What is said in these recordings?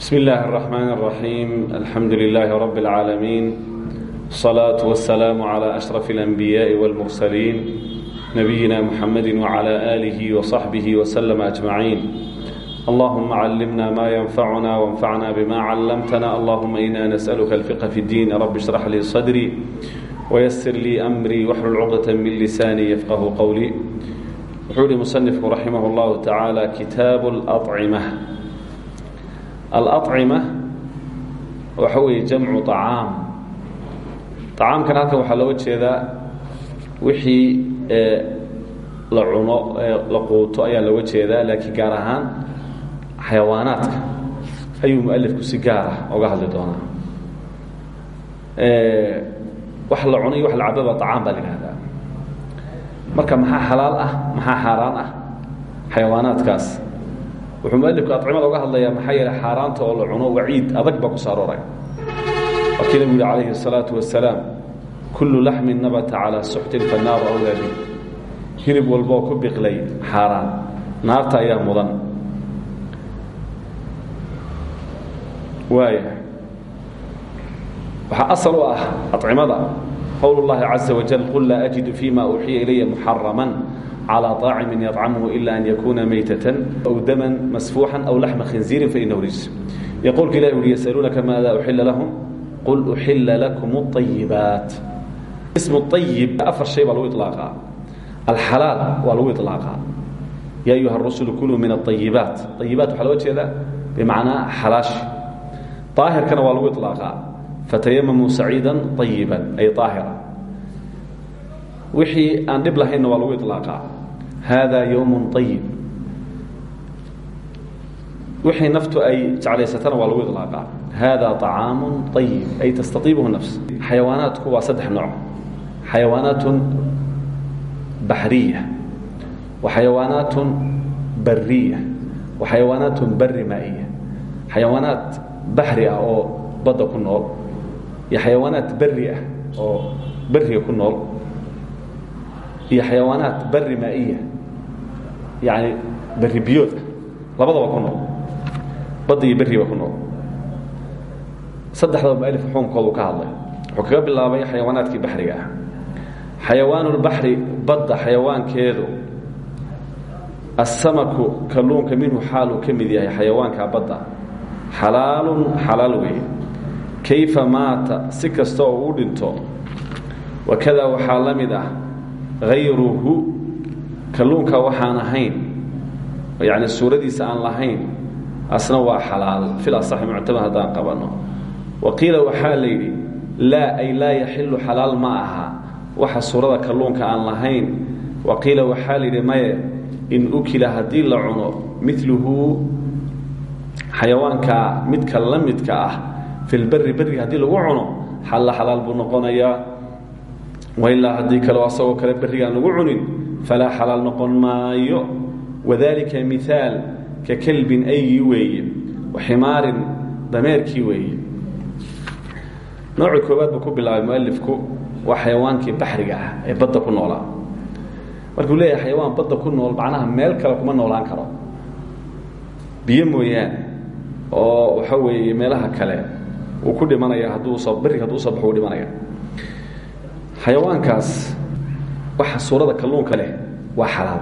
بسم الله الرحمن الرحيم الحمد لله رب العالمين الصلاة والسلام على أشرف الأنبياء والمرسلين نبينا محمد وعلى آله وصحبه وسلم أجمعين اللهم علمنا ما ينفعنا وانفعنا بما علمتنا اللهم إنا نسألك الفقه في الدين رب اشرح لي صدري ويسر لي أمري واحلل عقدة من لساني يفقه قولي وحولي مصنفك رحمه الله تعالى كتاب الأطعمة alacima waxa weeye jamcu acaam acaamkan halkan waxaa looga jeedaa wixii la cuno la quuto ayaa looga jeedaa laakiin gaar ahaan xayawaanaadka. Ayuu mualifku si gaara oga hadli doonaa. Wax la cuno wax la cababa acaam baa la marka maxaa xalaal ah maxaa xaaraan ah? Xayawaanaadkaas wuxuu mualifku acimada oga hadlayaa maxaa yeele xaaraanta oo la cuno waciid adag baa ku saarooray wakii nabigu yihi calayhi الsalaatu wasalaam kullu laxmin nabata calaa suxtin fanaaru awlaa bi hilib walboo ku biqlay xaaraan naarta ayaa mudan waaya waxaa asal u ah acimada qowl اllahi caza wajal qul laa ajidu fima uuxiya ilaya muxarama على طاacم يطcمه إلا أن يkuna mayتة أو dما masفوuحا أو لحمa khinزيiri faإنه rijس iyo qowlka ilah ui yسألuunaka maada أحila lahm qل أحila لكم الطيبaaت اسم الطيب أفر شhay baa lagu iطلاaqaa الحalaaل waa lagu iطلاaqaa ya أيuهa الرسل كلوا min الطيبaaت طيبaaت waxaa looga jeeda بمacnaa xalaaشhi طاahirkana waa lagu iطلاaqaa fatayamamuu سacيiدا طيبا ay طاahira wixii aan dhib lahaynna waa lagu ilaaqaa haadaa ywm ayib wixii naftu ay jeclaysatana waa lagu ilaaqaa haadaa طacaam ayib ay tastaiibhu nafs. Xayawaanaadku waa saddex nooc. Xayawaanaat baxriya wa xayawaanaat bariya wa xayawaanaat bari maaiya xayawaanaad baxri ah oo badda ku nool iyo xayawaanaat beri ah oo beriga ku nool iyo xayawaanaat bari maaiya yani beri biyood ah labadaba ku nool. Badda iyo beriba ku nool. Saddexdaba mualif xukunkoodu ka hadlay. Wuxuu kaga bilaabay xayawaanaadkii baxriga ah. Xayawaanulbaxri badda xayawaankeedu asamaku kalluunka minhu xaal uu ka mid yahay xayawaanka badda. Xalaalun xalaal weeye. Kayfa maata? Si kasta dhinto. Wakada waxaa la hayruhu kalluunka waxaan ahayn yani suuradiisa aan lahayn asna waa xalaal fil asaxi muctamad haddaan qabanno wa qiila waxaa la yidhi laa ay laa yaxilu xalaal ma aha waxa suurada kalluunka aan lahayn wa qiila waxaa la yidhi maye in ukila haddii la cuno miluhu xayawaanka midka la midka ah filberi beriga haddii lagu cuno xalla xalaal buu noqonayaa wailaa haddii kaleo asagoo kale berrigaan lagu cunin falaa xalaal noqon maayo wadalika miaal ka kelbin aygii weeye wa ximaarin dameerkii weeye nooci koowaad buu ku bilaabay mualifku waa xayawaankii baxriga ah ee badda ku noolaa markuu leeyahay xayawaan badda ku nool macnaha meel kale kuma noolaan karo biyo mooyaane oo waxa weeye meelaha kale uu ku dhimanaya hadduu soo berriga hadduu soo baxo dhimanaya xayawaankaas waxa suurada kalluunka leh waa xalaal.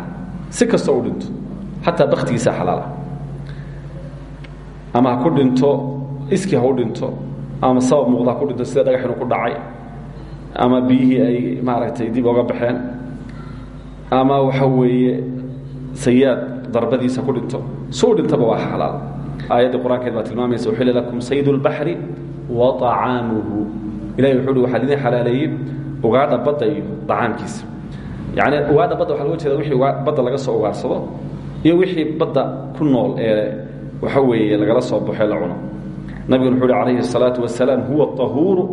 Si kastoo u dhinto xataa baktigiisa xalaala. Ama ha ku dhinto iski ha u dhinto ama sabab muuqda ha ku dhinto sida dhagax inuu ku dhacay ama biyihii ay maaragtay dib oga baxeen ama waxa weeye sayaad darbadiisa ku dhinto. Suu dhintaba waa xalaal. Aayaddii qur'aankeed baa tilmaamaysa uxila lakum sayd اlbaxri wa طacaamuhu ilahi wuxuu uhi waxaa idin xalaaleeyey ugaadha badda iyo dacaamkiisa yani ugaadha badda waxa loga jeeda wixii badda laga soo ugaarsado iyo wixii badda ku nool ee waxa weeye lagala soo baxo la cuno nabiguna wuxu uhi calayhi الsalaatu wasalaam huwa طahuuru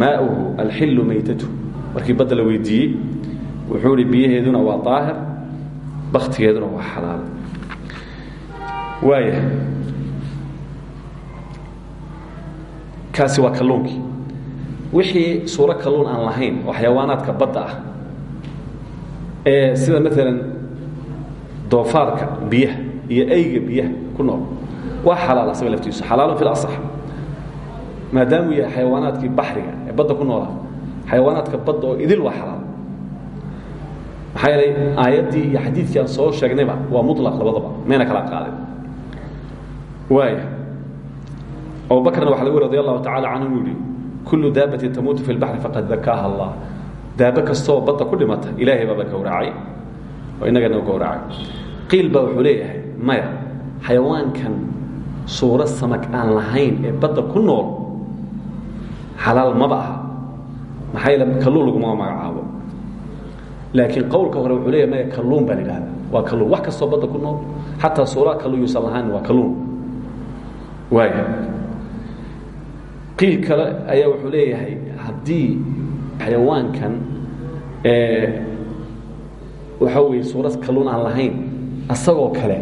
maauhu alxilu maytatu markii badda la weydiiyey wuxuu ihi biyaheeduna waa daahir baktigeeduna waa xalaal waaya kaasi waa kalluunkii wixii suuro kalluun aan lahayn oo xayawaanaadka badda ah ee sida maalan doofaarka biyaha iyo eyga biyaha ku nool waa xalaal asaga laftiisu xalaalun fi lasax maadaamuu yahay xayawaanaadkii baxriga ee badda ku noolaa xayawaanaadka badda oo idil waa xalaal. Maxaa yeelay aayaddii iyo xadiidkii aan soo sheegnayba waa muطlaq labadaba mayna kala qaadin. Waaya abubakrna waxa lagu radi allahu tacala canhu uu yihi kullu daabatin tamuutu fi lbaxri faqad dakaaha allah daabo kastoo badda ku dhimata ilaahay baaba gowracay oo innagana gowracay qiil baa wuxuu leeyahay maya xayawaankan suuro samag aan lahayn ee badda ku nool maba aha maxaa laguma magacaabo laakiin qowlka hore wuxuu leeyahay maya kalluun baa la yidhahda waa kalluun wax kastoo badda ku nool xataa suuraa kalluun yuusan lahayn waa kalluun qiil kale ayaa wuxuu leeyahay haddii xayawaankan waxaa weeye suurad kalluun aan lahayn asagoo kale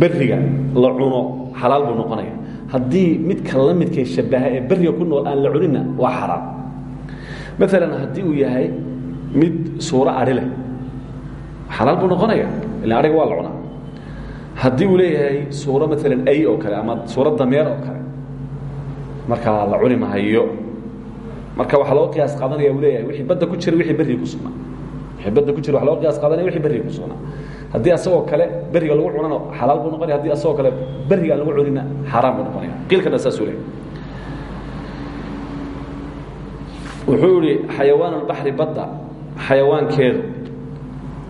beriga la cuno xalaal buu noqonaya haddii midka la midkay shabaha ee beriga ku nool aan la cuninna waa xaraam. Maalan haddii uu yahay mid suuro adhi leh xalaal buu noqonaya ila adhiga waa la cunaa. Haddii uu leeyahay suuro maalan ay oo kale ama suuro dameer oo kale markaa la cuni mahayo. Marka waxaa loo qiyaas qaadanaya uu leeyahay wixii badda ku jira wixii berriga ku sugnaa. Wixii badda ku jira waxa loo qiyaas qaadanaya wixii berriga ku sugnaa. Haddii asagoo kale beriga lagu cunana xalaal buu noqonaya haddii asagoo kale beriga aan lagu cunina xaaraan buu noqonaya qiilkana saasuu leeyahay. Wuxuu yihi xayawaan albaxri badda xayawaankeedu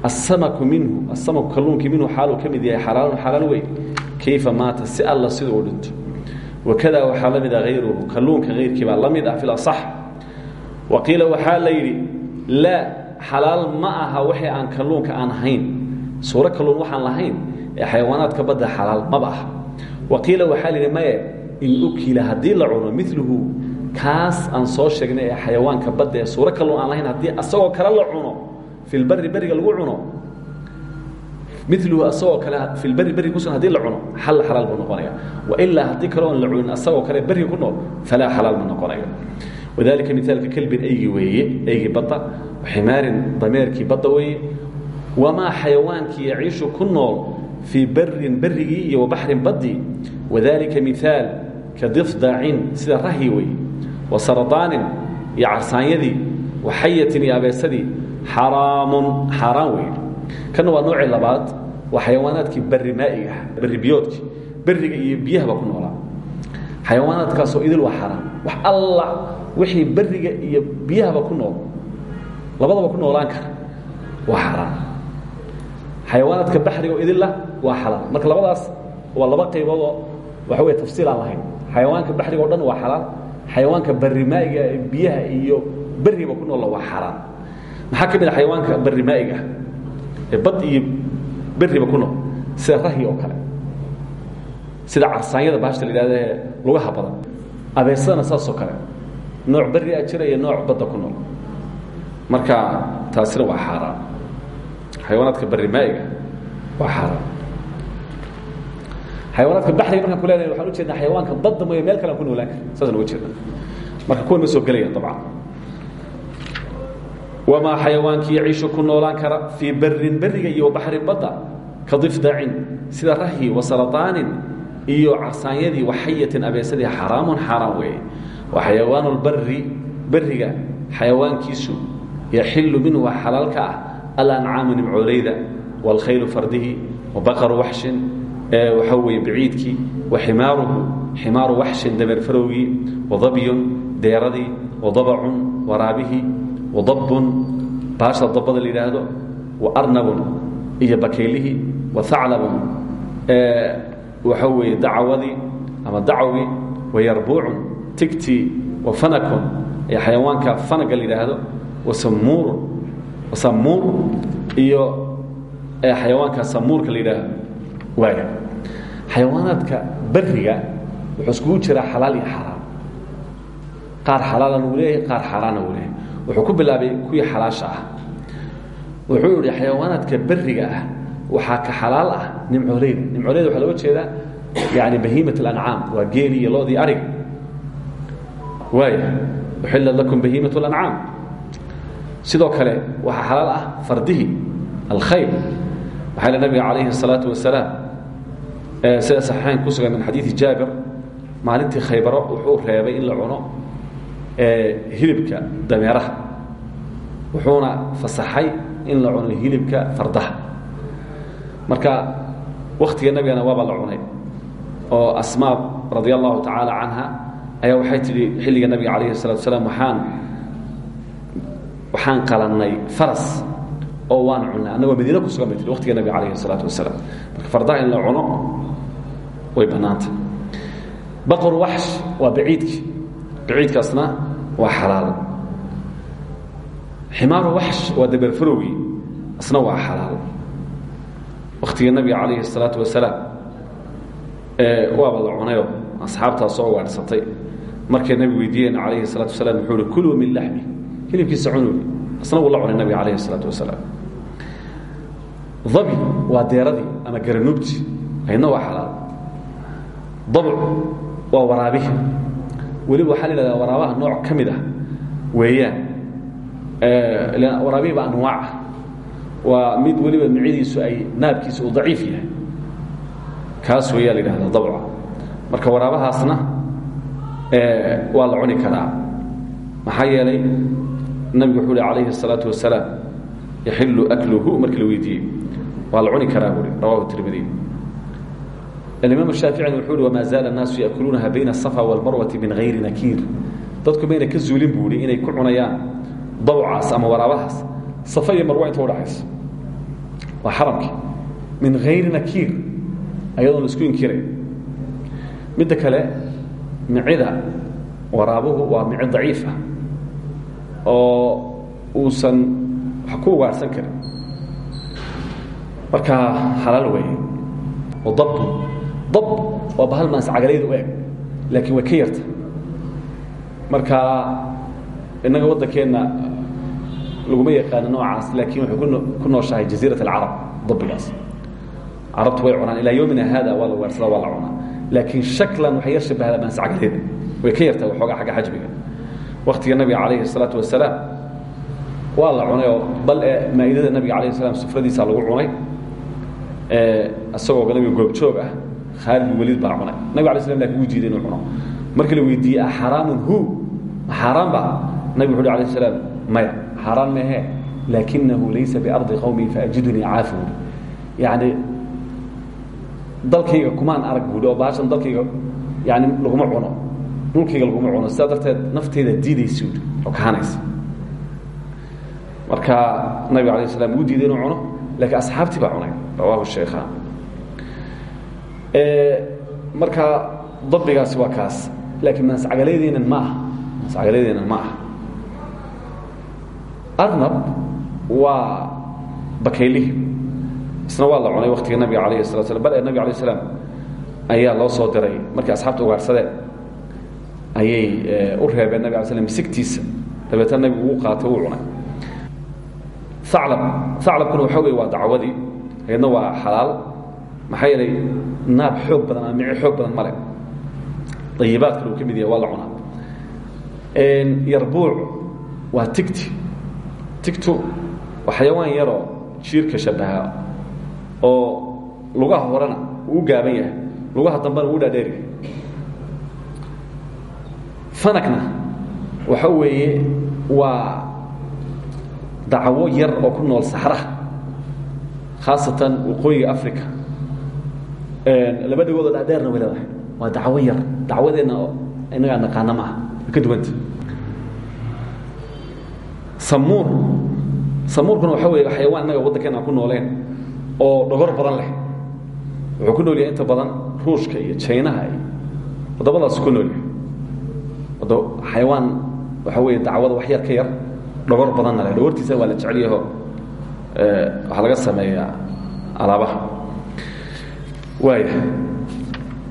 asamaku minhu asamaku kalluunkii minhu xaaluu ka mid yahay xalaalun xalaal wey kayfa maata? Si alla siduu u dhinto wakada waxaa la mid a hayruhu kalluunka hayrkii baa la mid ah fil asax wa qiila waxaa la yidhi laa xalaal ma aha wixii aan kalluunka aan ahayn suuro kalluun waxaan lahayn ee xayawaanaadka badda xalaal maba aha wa qiila waxaa la yidhi maye in ukila haddii la cuno miluhu kaas aan soo sheegnay ee xayawaanka miluhu asagoo kale filberi beri kusugan haddii la cuno xal xalaal buu noqonaya wailaa haddii kale oon la cunin asagoo kale beriga ku nool falaa xalaal ma noqonayo wadalika miaalka kelbin aygii weeye aygii badda ximaarin dameerkii badda weeye. Wamaa xayawaankii yaciishu ku nool fii barin berigii iyo wabaxrin baddii. Wadalika ka difdaacin sida weeye. Wa saradaanin iyo wa xayatin iyo abeesadii xaraamun kana waa noocii labaad waa xayawaanaadkii beri maa'iga berri biyoodkii beriga iyo ku noolaa. Xayawaanaadkaasoo idil waa xaaraan wax alla wixii beriga iyo biyahaba ku nool. Labadaba ku noolaan kara waa xaaraan xayawaanaadka baxriga oo idilla waa xalaal. Marka labadaas waa laba qaybood oo waxa wey tafsiil aan lahayn. Xayawaanka baxriga o dhan waa xalaal. Xayawaanka berri maa'iga ee biyaha iyo beriba ku noolla waa xaaraan maxaa ka mid a xayawaanka berri maa'iga ee bad iyo beriba ku nool sida rahyi oo kale. Sida carsaanyada baashta la yidhahda lugaha badan. Abeesadana saasoo kale. Nooc berri a jira iyo nooc badda ku nool. Marka taasina waa xaaraan. Xayawaanaadka berri maa'iga waa xaaraan. Xayawaanaadka baxriga markaan ku leenahay waxaan u jeednaa xayawaanka badda mooye meel kale aan ku noolaan kara saasaan uga jeedna marka kuwan ma soo gelayaan dabcan wamaa xayawaankii yaciishu ku noolaan kara fii barin beriga iyo baxrin badda ka difdacin sida rahyi wa saradaanin iyo carsaanyadii wa xayatin abeesadii xaraamun xaaraan weeye wa xayawaanu lbari beriga xayawaankiisu yaxilu minhu waa xalaal ka ah alancaamu nimcooleyda wاlkhaylu fardihi wabaqaru waxshin waxaa weeye baciidkii waximaaruhu ximaaru waxshin dameer farowgii wadabyun deeradii wadabacun waraabihii wadabbun baasha dabbada la yidhaahdo waarnabun iyo bakaylihii waaclabun waxaa weeye dacawadii ama dacwgii wayarbuucun tigtii wafanakun ee xayawaanka fanaga la yidhaahdo wasamuurun wasamuur iyo xayawaanka samuurka la yidhaahdo waaya xayawaanaadka beriga wuxuu iskugu jiraa xalaal iyo xaraam. Qaar xalaalana wuu leeyahay qaar xaaraana wuu leeyahay wuxuu ku bilaabay kuwii xalaasha ah wuxuu yihi xayawaanaadka beriga ah waxaa ka xalaal ah nimcooleyda nimcooleyda waxaa looga jeedaa yani bahiimat اlancaam waa geeli iyo loodii ariga waaya uxillat lakum bahiimat اlancaam sidoo kale waxaa xalaal ah fardihi alkhayl waxaa le nabiga calayhi الsalaaةu wasalaam sida saxiixayn ku sugan min xadiidi jaabir maalintii khaybaro wuxuu reebay in la cuno hilibka dameeraha. Wuxuuna fasaxay in la cuno hilibka fardaha. Marka waktiga nabigana waaba la cunay oo asmaa radia allahu tacaala ayaa waxay tidhi xilliga nabiga calayhi salatu salaam waxaan waxaan qalannay faras oo waan cunnay annagoo madiina ku sugan bay waqtiga nabiga calayhi salaatu wasalaam marka fardaha in la cuno way bannaantay. Baqru waxsh waa baciidki baciidkaasna waa xalaal ximaaru waxsh waa dabeerfarowgii asna waa xalaal waktiga nabiga calayhi الsalaatu wasalaam waaba la cunayo asxaabtaa soo waarsatay markay nabigu weydiiyeen calayhi الsalatu wasalaam wuxuu uhi kuluu min laxmi hilibkiisa cunugi asna wuu la cunay nabiga calayhi الsalaatu wasalaam dabi waa deeradii ama garanuubti aydna waa xalaal dabc waa waraabihi weliba waxaa la yidhahdaa waraabaha nooc ka mid ah weeyaan. Waraabihi ba anwaac ah. Waa mid weliba micidiisu ay naabkiisa uu daciif yahay. Kaas weeyaa la yidhahdaa dabca. Marka waraabahaasna waa la cuni karaa. Maxaa yeelay nabigu wuxuu uhi calayhi الsalaatu wasalaam akluhu markii la weydiiyey. Waa la cuni karaa buui rawahu aimaam shaaficina wuxuu hi wamaa zaala annaasu ya'kuluunaha bayna asafa waalmarwati min hayri dadku mayna ka zuulin buu inay ku cunayaan dawcaas ama waraabahaas safa iyo marwa inta udhaxaysa waa xaramkii min hayri nakiir ayadoona isku inkiray midda kale micida waraabuhu waa mici daciif oo uusan wax ku karin markaa xalaal weeye adabtu dab waa bahal maascagalayda u eg laakiin way ka yarta. Marka innaga waddankeenna laguma yaqaano noocaas laakiin waxay ku nooshahay jaziirat alcarab dabbigaas. Carabtu way cunaan ilaa yowmina haada waa la waarsada waa la cunaa. Laakiin shaklan waxay yar shabahdaa maascagalayda way ka yartaa waxoogaa xagga xajmiga. Waktiga nabiga calayhi الsalaatu wasalaam waa la cunay oo bal e maa'idada nabiga alayh slam sufradiisa lagu cunay isagoo nabiga goobjoog ah khaalid bin waliid baa cunay. Nabig ala slam laakiin wuu diiday inuu cuno. Markii la weydiiyey axaraamun hu? Xaaraan ba? Nabig wuxu alayh salaam maya xaaraan mehe laakinahu laysa biardi qowmi faajidunii caafi buui yani dalkayga kumaan arag buui oo baashan dalkayga yani laguma cuno. Dhulkayga laguma cuno. Sidaa darteed nafteyda diidaysa ui oo kahanaysa. Marka nabiga alayh slam wuu diiday inuu cuno lakiin asxaabtii baa cunay. Rawahu shaykhaan marka dabbigaasi waa kaas laakiin maascagalaydiinan ma aha maascagalaydiinan ma aha. Arnab waa bakaylihi isna waa la cunay waktiga nabiga alayh الsala slam bal ee nabig alay slam ayaa loo soo diray. Markii asxaabta ugaarsadeen ayay u reebeen nabig ala slam misigtiisa dabeetna nabigu uu qaatay uu cunay. Aclab aclabkuna waxa wey waa dacwadii ayadna waa xalaal maxaa yeelay naab xoog badan ama mici xoog badan male ayibaadkana uu ka mid yahay waa la cunaa. Yarbuuc waa tigti. Tigtu waa xayawaan yaroo jiirka shabaha oo lugaha horena uu gaaban yahay. Lugaha dambena uu dhaadheeryahay fanagna waxa weeye waa dacwo yar oo ku nool saxraha khaasatan waqooyiga africa laba dhagoodoo dhaadheerna way leedahay. Waa dacwo yar. Dacwadeenna inagaa naqaana maaha ka duwanta samuur. Samuurkuna waxa weeye xayawaan innaga waddankeena aan ku nooleen oo dhogor badan leh. Wuxuu ku nool yahay inta badan ruushka iyo jaynaha iyo waddamadaas ku nool yahay. Xayawaan waxa weeye dacwada wax yar ka yar dhogor badanna leh. Dhogortiisa waa la jecelyaho waxaa laga sameeyaa alaabaha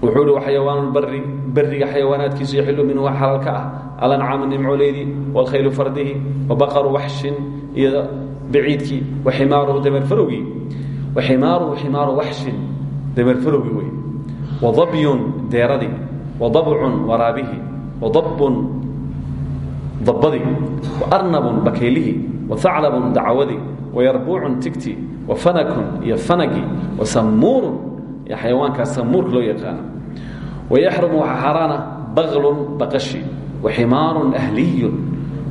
wuxuu hi xayawaan bari beriga xayawaanaadkiisu yaxilu minhu wax xalaal ka ah alancaam nimcoleydii wاlkhaylu fardihi wabaqaru waxshin. Iyo baciidkii waximaaruhu dameerfarowgii waximaaruhu ximaaru waxshin dameerfarowgii wey wadabyun deeradii. Wadabcun waraabihi wadabun dabadii waarnabun bakaylihii waaclabun dacwadii. Wayarbuucun tigti wafanakun iyo fanagii. Wasamuurun ee xayawaankaas samuurka loo yaqaano. Wayaxrumu waxaa xaaraana baklun baqashi waximaarun ahliyun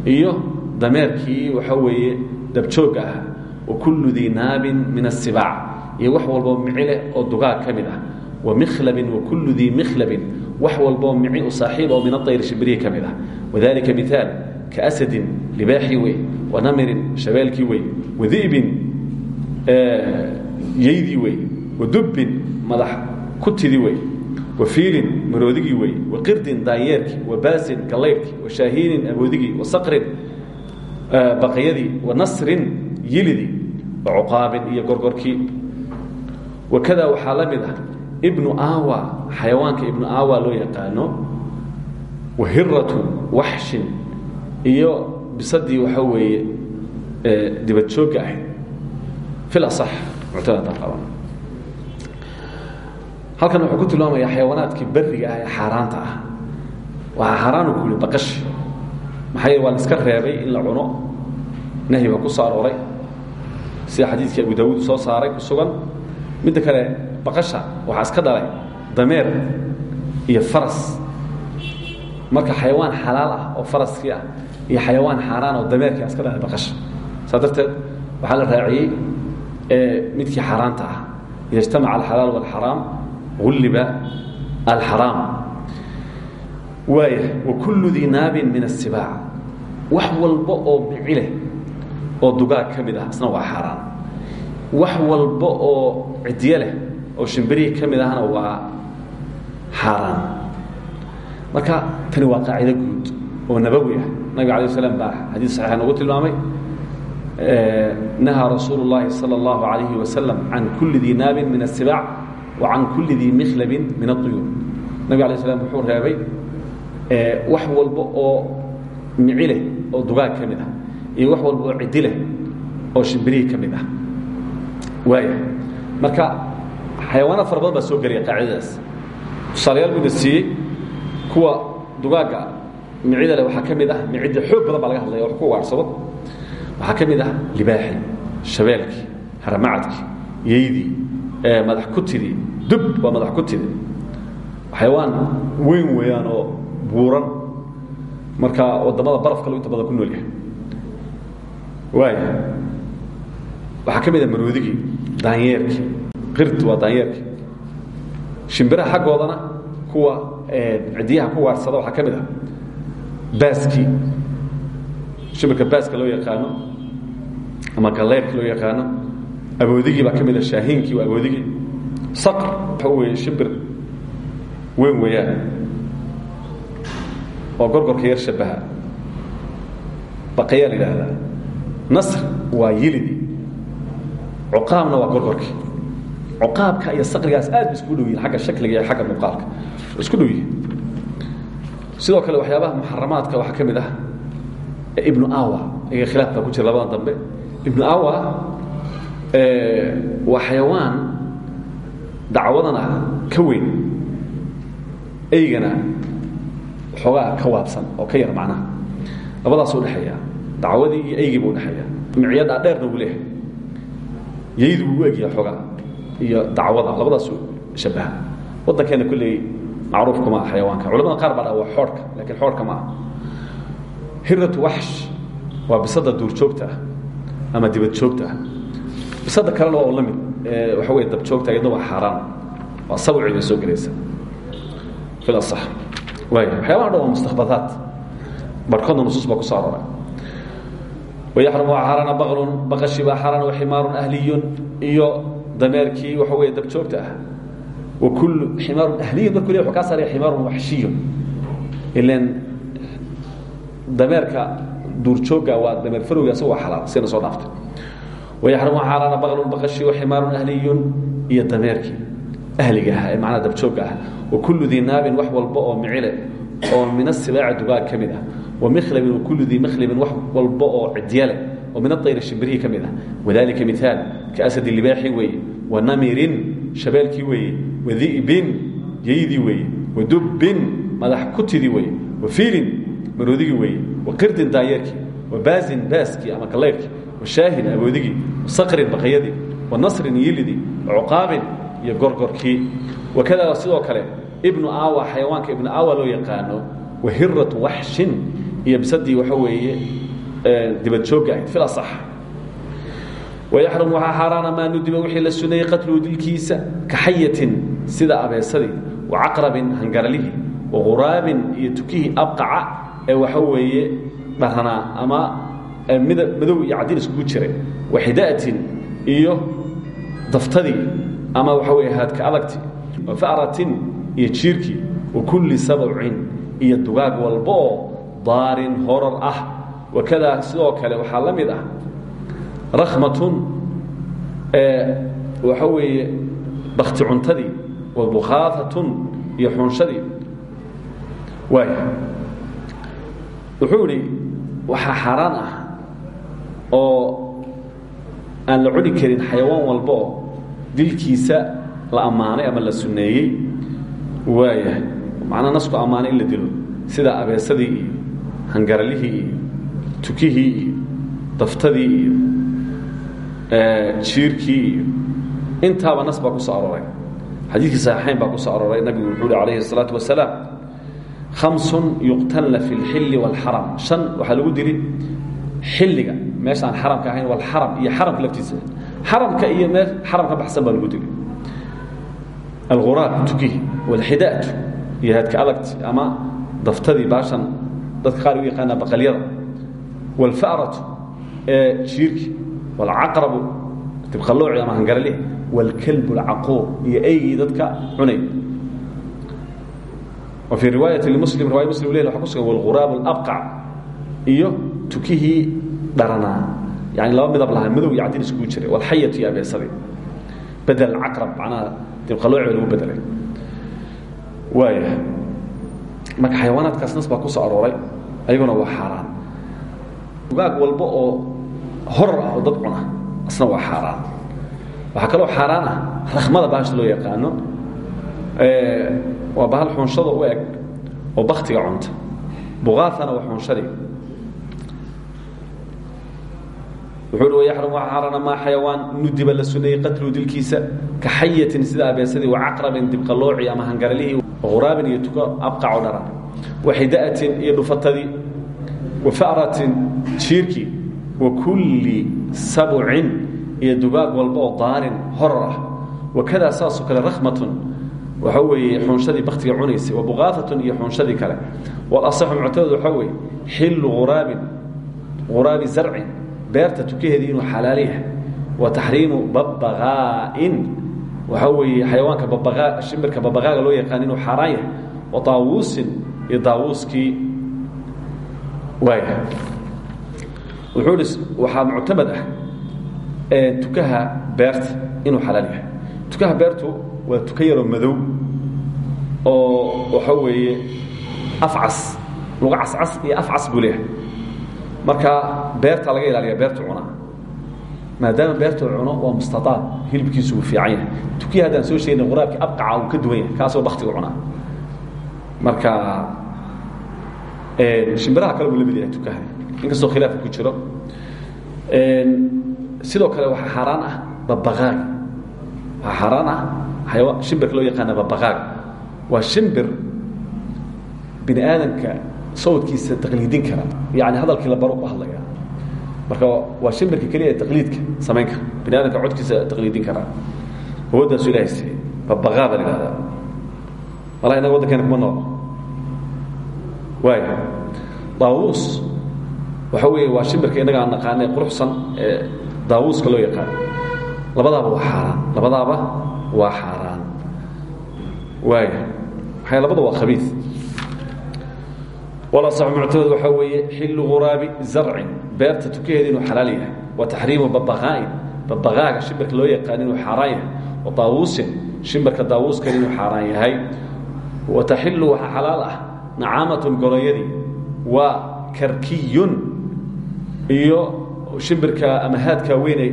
iyo dameerkii waxa weeye dabjoogga ah wakullu dii naabin min asibaac iyo wax walboo mici oo dugaag ka ah wamikhlabin wakullu dii mikhlabin wax walboo mici u saaxiib oo min aayr shibrihi ka mid ah. Wadalika miaal kaasadin libaaxii wey wanamirin shabeelkii wey wadi'bin yaydii wey wadubbin madax kutidii wey wafiilin maroodigii wey waqirdin daanyeerkii wabaasin gallaydhkii washaahiinin aboodigii wasaqrin baqyadii wanasrin yilidii wacuqaabin iyo gorgorkii. Wakada waxaa la mid ah ibnu awa xayawaanka ibnu awa loo yaqaano wahiratu waxshin iyo bisadii waxaa weeye dibadjoogga ahayd fi lasax muctamadaan qaban halkan wuxuu ku tilmaamayaa xayawaanaadkii beriga ah ee xaaraanta ah. Waxaa xaaraanu ku yihi baqashi maxaa yeele waa la iska reebay in la cuno. Nahyi baa ku soo arooray. Sida xadiidkii abu daawuud soo saaray ku sugan. Midda kale baqasha waxaa iska dhalay dameer iyo faras. Marka xayawaan xalaal ah oo faraskii ah iyo xayawaan xaaraan oo dameerkii iska dhalay baqasha. Saas darteed waxaa la raaciyey midkii xaaraanta ah. Ida ijtamaca alxalaal wاlxaraam ulliba alxaraam waaya wakullu dii naabin min asibaac wax walba oo mici leh oo dugaag ka mid ah isna waa xaaraan wax walba oo cidyo leh oo shimbirihii ka mid ahna waa xaaraan marka tani waa qaacido guud oo nabawi ah nabig alay slam baa xadiis saxiixa noogu tilmaamay nahaa rasuulu اllahi salى اllahu alayhi wasalam can kulli dii naabin min asibaac wa can kulli dii mikhlabin min aطuyuur nabig alay slam wuxuu reebay wax walba oo mici leh oo dugaag ka mid ah iyo wax walba oo ciddi leh oo shimbirihii ka mid ah waaya marka xayawaanaad fara badan baa soo gelaya qaacidadaas tusaalayaal buu na siiyey kuwa dugaagga micida leh waxaa ka mid ah micidda xoog badan baa laga hadlaya wax ku waarsado waxaa ka mid ah libaaxi shabeelkii haramacadkii yeydii madax kutidii dub waa madax kutidi xayawaan weyn weeyaan oo buuran. Marka waddamada barafka lagu inta badan ku nool yahay. Waaya waxaa ka mid ah maroodigii daanyeerkii qird waa daanyeerkii shimbiraha xaggoodana kuwa ciddiyaha ku waarsada waxaa ka mid ah baaskii shimbirka baaska loo yaqaano ama galleyrka loo yaqaano aboodigii baa ka mid ah shaahiinkii waa aboodigii saqr waxa weeye shimbir weyn weeyaan oo gorgorka yar shabaha. Baqayaa la yidhaahdaa nasr waa yilidii cuqaabna waa gorgorkii cuqaabka iyo saqrigaas aad ba isku dhow yihiin agga shakliga iyo agga muuqaalka. Isku dhow yihiin sidoo kale waxyaabaha muxaramaadka waxaa ka mid ah ibnu awa iga khilaaf baa ku jira labadan dambe. Ibnu awa waa xayawaan dacwadana ka weyn. Eygana xoogaa ka waabsan oo ka yar macnaha. Labadaasuu dhexeeya. Dacwadii iyo eygii buu dhexeeya. Miciyaddaa dheerna wuu leeyahay. Yaydu wuu egyaha xoogaa. Iyo dacwada labadaasu shabaha waddankeena kolley macruuf kuma ah xayawaanka. Culamada qaar baa dhaa waa xoodhka lakiin xoodhka ma aha. Hiratu waxsh waa bisada duurjoogta ah ama dibad joogta ah bisada kalena waa la mid waxa wey dabjoogta iyadna waa xaaraan waa sabci bay soo gelaysa. Fi asax waaya waxyaabaha dhan waa mustakbadaat barhkoodna nusuus baa ku soo aroray wayaxrumu waa xaaraana baqlun baqashi baa xaaraan waximaarun ahliyun. Iyo dameerkii waxa wey dabjoogta ah. Wa kullu ximaarun ahliyun markuu le wxuu kaa saaraya ximaarun waxshiyun. Ilan dameerka duurjoogga waa dameer farowga asagoo waa xalaal sina soo dhaaftay wayaxrumu xaaraana baqlun baqashi waximaarun ahliyun iyo dameerkii ahliga ah ee macnaa dabjoogga ah wa kullu dii naabin wax walba oo micile oo min asibaaci dugaag ka mid ah wa mikhlabin wa kullu dii mikhlabin wax walba oo cidyale oo min aayri shimbirihii ka mid ah wadalika miaal kaasadi libaaxi weeye wa namirin shabeelkii weeye wa di'bin yaydii weeye wa dubbin madax kutidii weeye wa fiilin maroodigii weeye wa qirdin daayeerkii wa baazin baaskii ama gallayrkii wa shaahin aboodigii wa saqrin baqayadii wa nasrin yilidii wa cuqaabin iyo gorgorkii wakada sidoo kale ibnu awa xayawaanka ibnu awa loo yaqaano wahiratu waxshin iyo bisadii waxa weeye dibadjoogga ahayd fil asax wayaxrum waxaa xaaraana maa nudiba wixii la suneeyey qatluhu dilkiisa ka xayatin sida abeesadii wa caqrabin hangaralihii wa quraabin iyo tukihii abqaca ee waxa weeye dharanaa ama mida madow iyo cadin iskugu jiray wa iyo daftadii ama waxa weeye haadka adagti. Fa'ratin iyo jiirkii wa kulli sabcin iyo dugaag walba oo daarin ah. Wakadaa sidoo kale waxaa la ah rakhmatun waxa weeye bakti cuntadii wa bukhaaatun iyo xunshadii waay. Wuxuu idhi waxaa ah oo aan la cuni karin xayawaan walba oo dilkiisa la ammaanay ama la sunneeyey waayahay macnaa nasku ammaanay in la dilo sida abeesadii iyo hangaralihii iyo tukihii iyo daftadii iyo jiirkii iyo intaaba nas baa ku soo arooray xadiidkii saxiixayn baa ku soo arooray nabigu wuxuu uhi calayhi الsalaatu wasalaam khamsun yuqtalna fi اlxilli wاlxaram shan waxaa lagu dili xilliga meehaan xaramka ahayn aram iyo xaramka laftiisa. Xaramka iyo mee xaram baxsan baa lagu tegay aluraad tukihi walxidaatu iyo haadka adagti ama daftadii baashan dadka qaar u yaqaana baqalyada. Waalfaratu ee jiirki. Walcaqrabu tibqalooci ama hangarali. Waalkalbu lcaquur iyo eygii dadka cunay wa fii riwaayati muslim riwaaya muslim le waa ku sugan walquraabu iyo tukihii dharanaa yani laba midab lahaa madow iyo cadin iskugu jiray wاlxayatu iyo abeesadii bedel caqrab macnaha tibqalooci baa lagu bedelay. Waaya marka xayawaanaadkaas nas baa ku soo arooray ayaguna waa xaaraan. Ugaag walba oo horar ah oo dad cuna asna waa xaaraan. Waxaa kaloo xaaraan ah rakhmada bahasha loo yaqaano waa bahal xunshada u eg oo baktiga cunta buqaatana waa xunshadii wuxuu hi wayaxrum waxaa xaaraana maa xayawaan? Nudiba la suneeyey qatlu dilkiisa ka xayatin sida abeesadii wacaqrabin dibqalooci ama hangaralihii huraabin iyo tuko abqaco dharan waxida'atin iyo dhufatadii wa fa'ratin jiirkii wa kulli sabcin iyo dugaag walba oo daarin horar ah. Wakadaa saasoo kale rakhmatun waxa weeye cunaysay wa buqaaatun iyo xunshadii kale. Walasaxu muctamed waxaa weeye xillu huraabin huraabi beerta tukaheedii inuu xalaal yahay. Wa taxriimu babaqaa'in waxaa weeye xayawaanka babaa shimbirka babaqaaga loo yaqaan inuu xaaraan yahay. Wa daawuusin iyo daawuuskii waaya wuxuu hi waxaa muctamad ah tukaha beerta inuu xalaal yahay. Tukaha beertu waa tuka yaroo madow oo waxa weeye afcas luga cascas iyo afcas buu leeyahay marka beerta laga ilaaliya beertu cunaa maadaama beertu cuno waa mustaaab hilibkiisu uu fiican yahay. Tukihi haddaan soo sheegna quraabkii abqaca uu ka duwan yahay. Kaasoo baktiga cunaa. Marka shimbiraha kale buu la mid yahay tukahani inkastoo khilaafka ku jiro. Sidoo kale waxaa xaaraan ah babaqaaga waxaa xaaraan ah xayawaan shimbirka loo yaqaana babaqaaga waa shimbir bini aadamka sawdkiisa taqliidin kara. Yani hadalkii la baro ku hadlaya. Marka waa shimbirka keliya ee taqliidka samayn kara bini aadamka codkiisa taqliidin kara. Awoodaasu ilahay siiyey. Babaqaa baa la ihahdaa malaa inaga waddankeena kuma nool waaya daawuus waxa weeye waa shimbirka innaga aan naqaanay quruxsan ee daawuuska loo yaqaan. Labadaaba waa xaaraan. Labadaaba waa xaaraan. Waaya maxay labada waa khabiid walasax muctamad waxaa weeye xillu huraabi zarcin beerta tukaheeda inuu xalaal yahay wa taxriimu babaqaa'in babaqaaga shimbirka loo yaqaan inuu xaaraan yahay wa daawuusin shimbirka daawuuskan inuu xaaraan yahay. Wa taxilu waxaa xalaal ah nacaamatun goroyadii waa karkiyun iyo shimbirka ama haadkaa weynay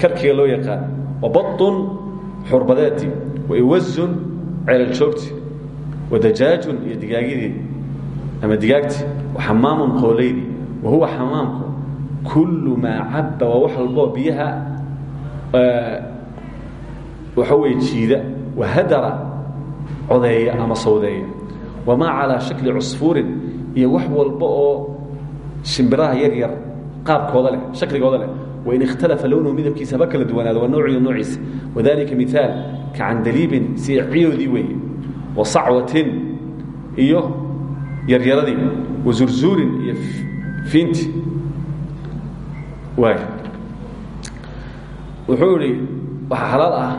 karkiga loo yaqaan wa baطun xurbadeedii wa iwazun ceelal joogti wa dajaajun iyo digaagyadii ama digaagti wa xamaamun qoolaydii wa huwa xamaamku. Kullu maa cabba waa wax walboo biyaha waxa weye jiida wahadara codeeya ama sawdeeya. Wamaa calaa shakli cusfuurin iyo wax walba oo shimbiraha yar yar qaabkooda leh shakligooda leh. Wain ikhtalafa lownuhu midabkiisa haba kala duwanaado waa noociyo noociisa wadalika miaal ka candaliibin sida ciyoodii weeye. Wa sacwatin iyo yaryaradii wa zurzuurin iyo waay. Wuxuu idhi waxaa xalaal ah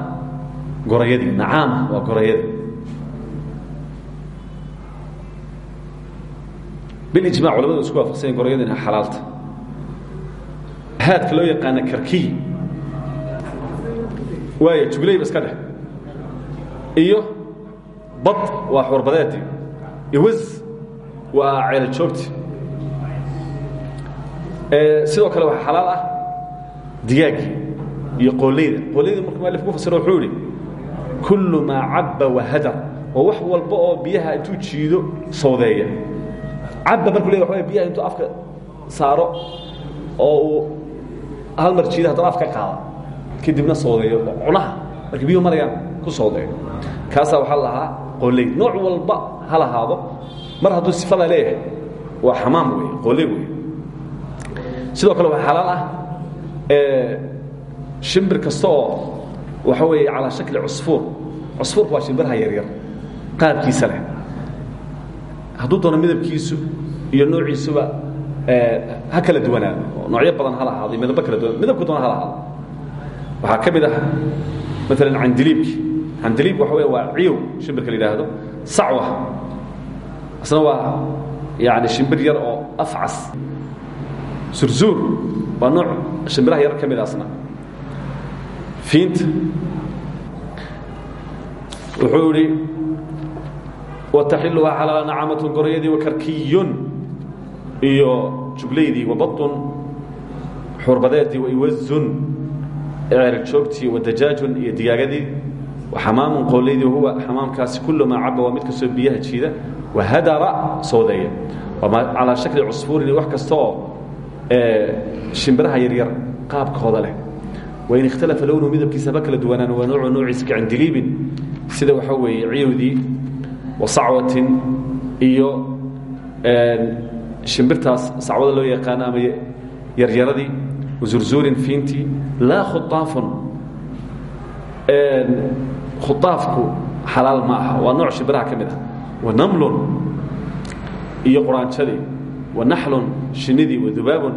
gorayadii nacaama waa gorayadii bilijmac culamadu isku waafaqsanya gorayadu inay xalaalta. Haadka loo yaqaana karkiy waaya jugleyba iska dheh iyo bad waa xuurbadeedii iwas waa ceelo joogti. Sidoo kale waxaa xalaal ah digaaggii iyo qooleyda qooleyda markuu mualif ku fasiro wuxuu idhi kullu maa cabba wahadar waa wax walba oo biyaha intuu jiido sawdeeya. Cabba markuu le wa biyaha intuu afka saaro oo uu hal mar jiida haddana afka qaada kadibna sawdeeyo. Cunaha markay biyuhu marayaan ku sawdeeyo. Kaasaa waxaa lahaa qooley nooc walba ha lahaado mar hadduu sifada leeyahay waa xamaam wey qooley wey sidoo kale waxaa xalaal ah shimbir kasta oo waxa weeye calaa shakli cusfuur. Cusfuurka waa shimbiraha yaryar qaabkiisa leh. Hadduu doono midabkiisu iyo noociisuba ha kala duwanaado oo noocyo badan ha lahaado iyo midabo kala duwan midabku doona ha lahaado waxaa ka mid ah maalan candiliibki. Candiliib waxa wey waa ciyow shimbirka la yidhaahdo. Sacwa asna waa yani shimbir yar oo afcas. Sursuur waa nooc shimbiraha yar ka mid asna. Fiinta wuxuu idhi wataxiluhaa xalaala nacamatun gorayadii wakarkiyun iyo juglaydii wabatun xuurbadeedii waiwazun ceerjoogtii wadajaajun iyo digaagadii waxamaamun qowleydii huwa xamaamkaasi kullu maa caba waa mid kastoo biyaha jiida wahadara soodeeya calaa shakli cusfuurin wax kasta oo shimbiraha yaryar qaabkooda leh wain ikhtalafa lownuhu midabkiisaba kala duwanaan waa noocu noociisa kacindiliibin sida waxaa weeye ciyowdii wa sacwatin iyo shimbirtaas sacwada loo yaqaano ama yaryaradii wazurzuurin fiintii laa khuaafun khuaafku xalaal ma aha waa nooc shimbiraha ka mid ah wa namlun iyo quraanjadii wa naxlun shinnidii wa dubaabun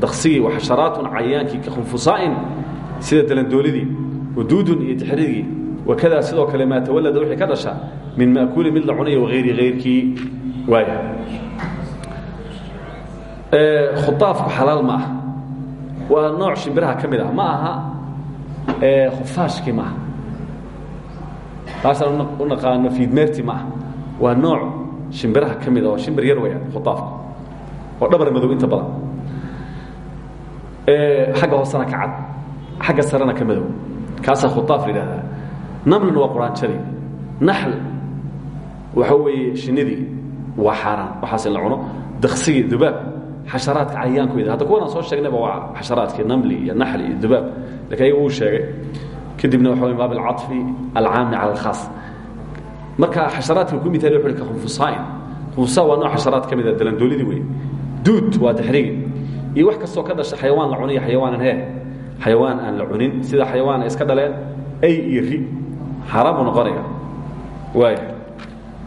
daksigii wa xasharaatun cayaankii ka khunfusaa'in sida dalandoolidii waduudun iyo tixrigii wakadaa sidoo kale maa tawalada wixii ka dhasha min ma'kuuli mid la cunayo wahayri hayrkii waaya khuaafku xalaal ma aha. Waa nooc shimbiraha ka mid ah. Ma aha khufaashkii maaha taasaan u naqaano fiidmeerti ma aha waa nooc shimbiraha ka mid a oo shimbir yar weyaan khuaafku oo dhabar madow inta badan xagga hoosena ka cad xagga sarena ka madow. Kaasaa khuaaf la yidhahdaa namlin waa quraanjadii naxl waxa weeye shinnidii waa xaaraan. Waxaas in la cuno. Daksigii dubaab. Xasharaadka cayaankoyda hadda kuwan aan soo sheegnayba waa xasharaadkii namli iyo naxli iyo dubaab. Lakin ayaga uu sheegay. Kadibna waxa wey baab alcaطfi alcaami cala alkhaas marka xasharaadka ku mitaali wuxu ka khunfusaain khunfusaa waa nooc xasharaad ka mida dalandoolidii wey duud waa taxriigi iyo wax kastoo ka dhasha xayawaan la cuniyo xayawaanan hee. Xayawaan aan la cunin sida xayawaan ay iska dhaleen ay iyo ri xaaraan buu noqonaya waaya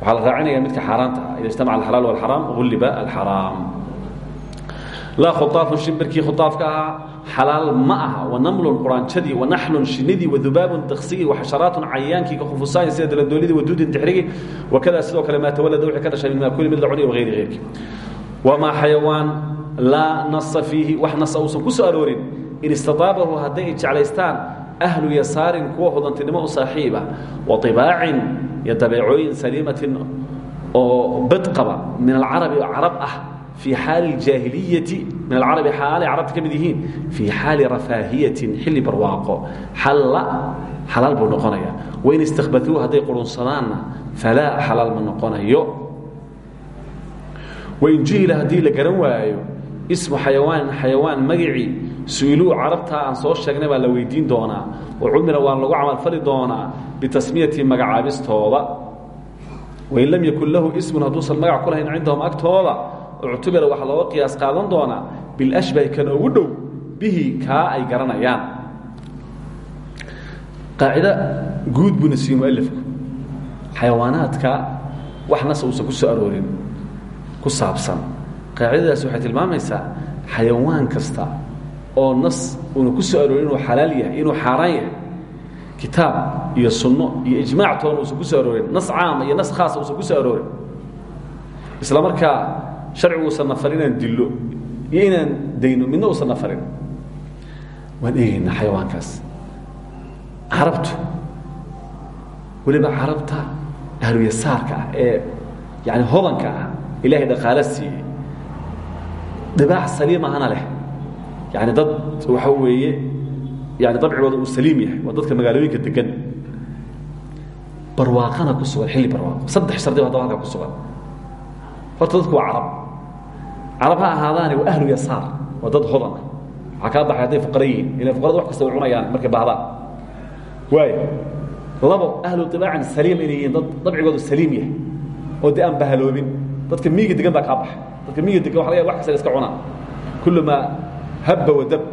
waxaa la raacinaya midka xaaraanta ah. Ida ijtamaca alxalaal walxaraam gulliba alxaraam laa khuaafun shimbirkii khuaafka ahaa xalaal ma aha. Wanamlun quraanjadii wanaxlun shinnidii wadubaabun daksigii waxasharaatun cayaankii ka khufusaayin sida dalandoolidii waduudin tixrigii wakadaa sidoo kale maa tawalada wixii ka dhashay min maakuli mid la cuniyo wahayri hayrkii wamaa xayawaan laa nasa fiihi wax nasa uusan ku soo aroorin in istataabahu hadday jeclaystaan ahlu yasaarin kuwa hodantinimo u wa ibaacin iyo dabeecooyin saliimatin oo min alcarabi oo carab ah fii xaali اjaahiliyati min alcarabi xaalay carabta ka mid yihiin fii xaali rafaahiyatin xilli barwaaqo xalla xalaal buu noqonaya wain istakbatuu hadday qurunsadaanna falaa xalaal ma noqonayo wain juhila haddii la garan waayo ismu xayawaan xayawaan magicii su'iluu carabtaa aan soo sheegnay baa la weydiin doonaa wa cumila waan lagu camalfali doonaa bitasmiyati magacaabistooda wain lam yakun lahu ismun hadduusan uctubira waxaa looga qiyaas qaadan doonaa bilashbahi kan ugu dhow bihi kaa ay garanayaan. Qaacida guud buu nasiiye mualifku xayawaanaadka wax nas uusan ku soo aroorin ku saabsan. Qaacidadaasi waxay tilmaamaysaa xayawaan kasta oo nas uuna ku soo aroorin inuu xalaal yahay inuu xaaraan yahay. Kitaab iyo sunno iyo ijmaac toona ku soo aroorin nas caama iyo nas khaasa uusan ku soo aroorin. Isla markaa sharcigu uusan nafarin inaan dillo. Iyo inaan dayno midna uusan nafarin. Waan eegaynaa xayawaankaas. Carabtu weliba carabta ahluyasaarka ah ee yani hodanka ah ilaahay dhaqaalo siiyey. Dhibaac saliimahana leh. Yani dad waxa weeye yani dabcigooda uu saliim yahay. Waa dadka magaalooyinka degan barwaaqana ku sugan xilli barwaaqo. Saddex shardi ba hadaba halka ku sugan. Horta dadku waa carab carab ha ahaadaani waa ahlu yasaar waa dad hodana waxaa kaa baxay hadday fuqara yihiin ilan fuqarada wax kasta way cunayaan markay baahdaan waayo labo ahlu ibaacin saliim inay yihiin dad dabcigoodu saliim yahay oo de aan bahaloobin. Dadka miyiga degan baa kaa baxay. Dadka miyiga degan waa laga wax kasta iska cunaan kullu maa habba wadab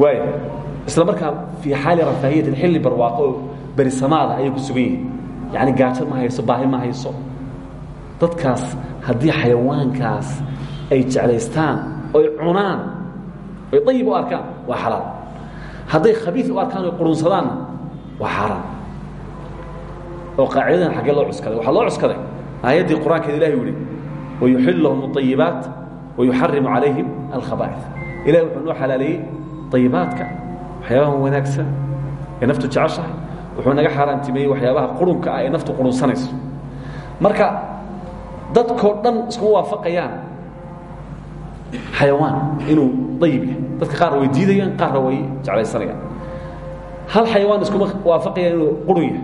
waayo isla markaa fii xaali rafaahiyatin xilli barwaaqo oo berisamaada ayay ku sugan yihiin yacni gaajo ma hayso baahi ma hayso. Dadkaas haddii xayawaankaas ay jeclaystaan oy cunaan oy ayib arkaan waa xalaal. Hadday khabiid arkaan oy qurunsadaanna waa xaaraan oo qaacidadan xaggee loo cuskaday waxaa loo cuskaday aayaddii qur'aankeeda ilahi yihi wayuxil lahum اطayibaat wayuxarimu calayhim alkhaba'id ilahi wuxuu noo xalaaleeyey ayibaadka waxyaabaha wanaagsan naftu jeceshahay wuxuu naga xaaraantimeeyey waxyaabaha qurunka ah naftu qurunsanayso marka dadkoo dhan iskuma waafaqayaan xayawaan inuu ayib yahay. Dadka qaarna way diidayaan qaarna way jeclaysanayaan hal xayawaan iskuma waafaqayaan inuu qurun yahay.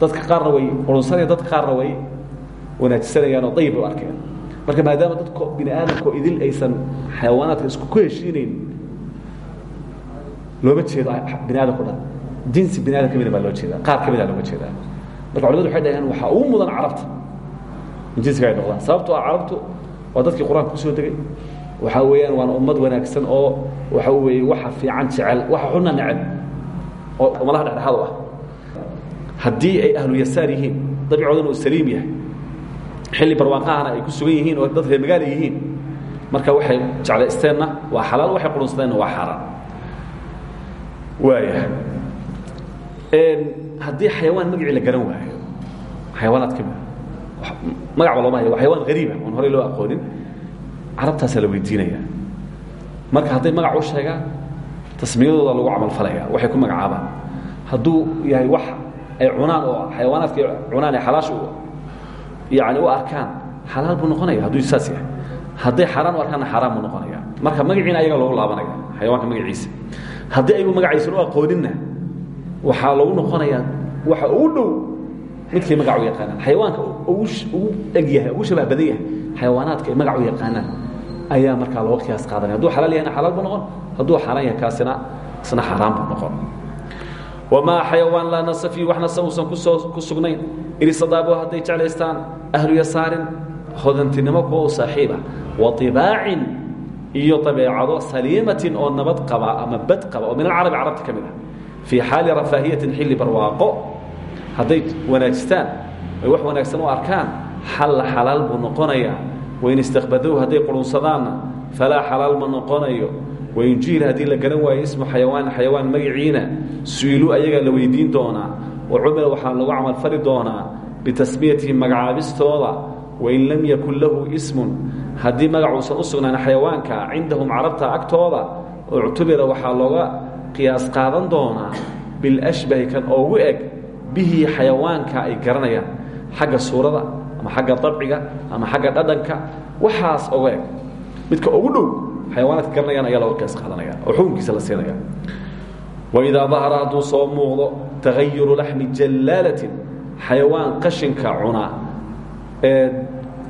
Dadka qaarna way qurunsanayaan dadka qaarna way wanaajisanayaan oo ayib u arkayaan marka maadaama dadko bini aadamkao idil aysan xayawaanaadka isku ku heshiinayn looma jeedo bini aadamko dhan. Jinsi bini adam ka mida baa loo jeedaa qaar ka mida looga jeedaa. Marka culimadu waxay dhaheen waxaa ugu mudan carabta. In jinsiga ay noqdaan. Sababtoo ah carabtu waa dadkii qur'aanka ku soo degay. Waxaa weeyaan waana ummad wanaagsan oo waxa weeye waxa fiican jecel waxa xunna neceb oo umadaha dhexdhexaad u ah. Haddii ay ahlu yasaar yihiin dabcoodana uu saliim yahay. Xilli barwaaqahana ay ku sugan yihiin oo dad reer magaala yihiin. Marka waxay jeclaysteenna waa xalaal waxay qurunsadeenna waa xaaraan waaya haddii xayawaan magacii la garan waayo xayawaanaad ka mida magacba looma hayo waa xayawaan hariiba oon horey loo aqoonin. Carabtaasaa la weydiinaya marka hadday magac u sheegaan tasmiyadooda lagu camalfalaya waxay ku magacaabaan. Hadduu yahay wax ay cunaan oo xayawaanaadka cunaan ee xalaasha yani u arkaan xalaal buu noqonaya hadduu saas yahay. Hadday xaaraan u arkaanna xaaraan buu noqonaya marka magaciina ayaga loogu laabanaya xayawaanka magaciisa haddii ayagu magacaysan u aqooninna waxaa lagu noqonayaa waxa ugu dhow midkay magac u yaqaanaan. Xayawaanka ugu egyahay ugu shabah badan yahay xayawaanaadka ay magac u yaqaanaan ayaa markaa looga qiyaas qaadanaya. Hadduu xalaal yahayna xalaal buu noqon hadduu xaaraan yahay kaasina isna xaaraan buu noqon. Wamaa xayawaan laa nasa fii wax nasa uusan ku soo ku sugnayn. Irisadaabu hadday jeclaystaan ahlu yasaarin hodantinimo kuwa u saaxiiba. Wa ibaacin iyo dabeecado saliimatin oo nabad qaba ama bad qaba oo min alcarabi carabta ka mid ah. Fii xaali rafaahiyatin xilli barwaaqo hadday wanaajistaan ay wax wanaagsan u arkaan xalla xalaal buu noqonayaa. Wain istakbadow hadday qurunsadaanna falaa xalaal ma noqonayo. Wain juhil haddii la garan waayo ismu xayawaan xayawaan magaciina su'iluu ayagaa la weydiin doonaa. Wa cumila waxaa lagu camalfali doonaa bitasmiyatihi magacaabistooda. Wain lam yakun lahu ismun haddii magacuusan u sugnaan xayawaanka cindahum carabta agtooda uctubira waxaa looga qiyaas qaadan doonaa. Bilashbahi kan oogu eg bihi xayawaanka ay garanayaan. Xagga suurada ama xagga dabciga ama xagga dhadhanka waxaas oga eg. Midka ugu dhow xayawaanaadka garanayaan ayaa looga qiyaas qaadanaya oo xukunkiisa la siinaya. Waidaa dahara hadduu soo muuqdo tagayuru laxmi jallaalatin xayawaan qashinka cuna. Ee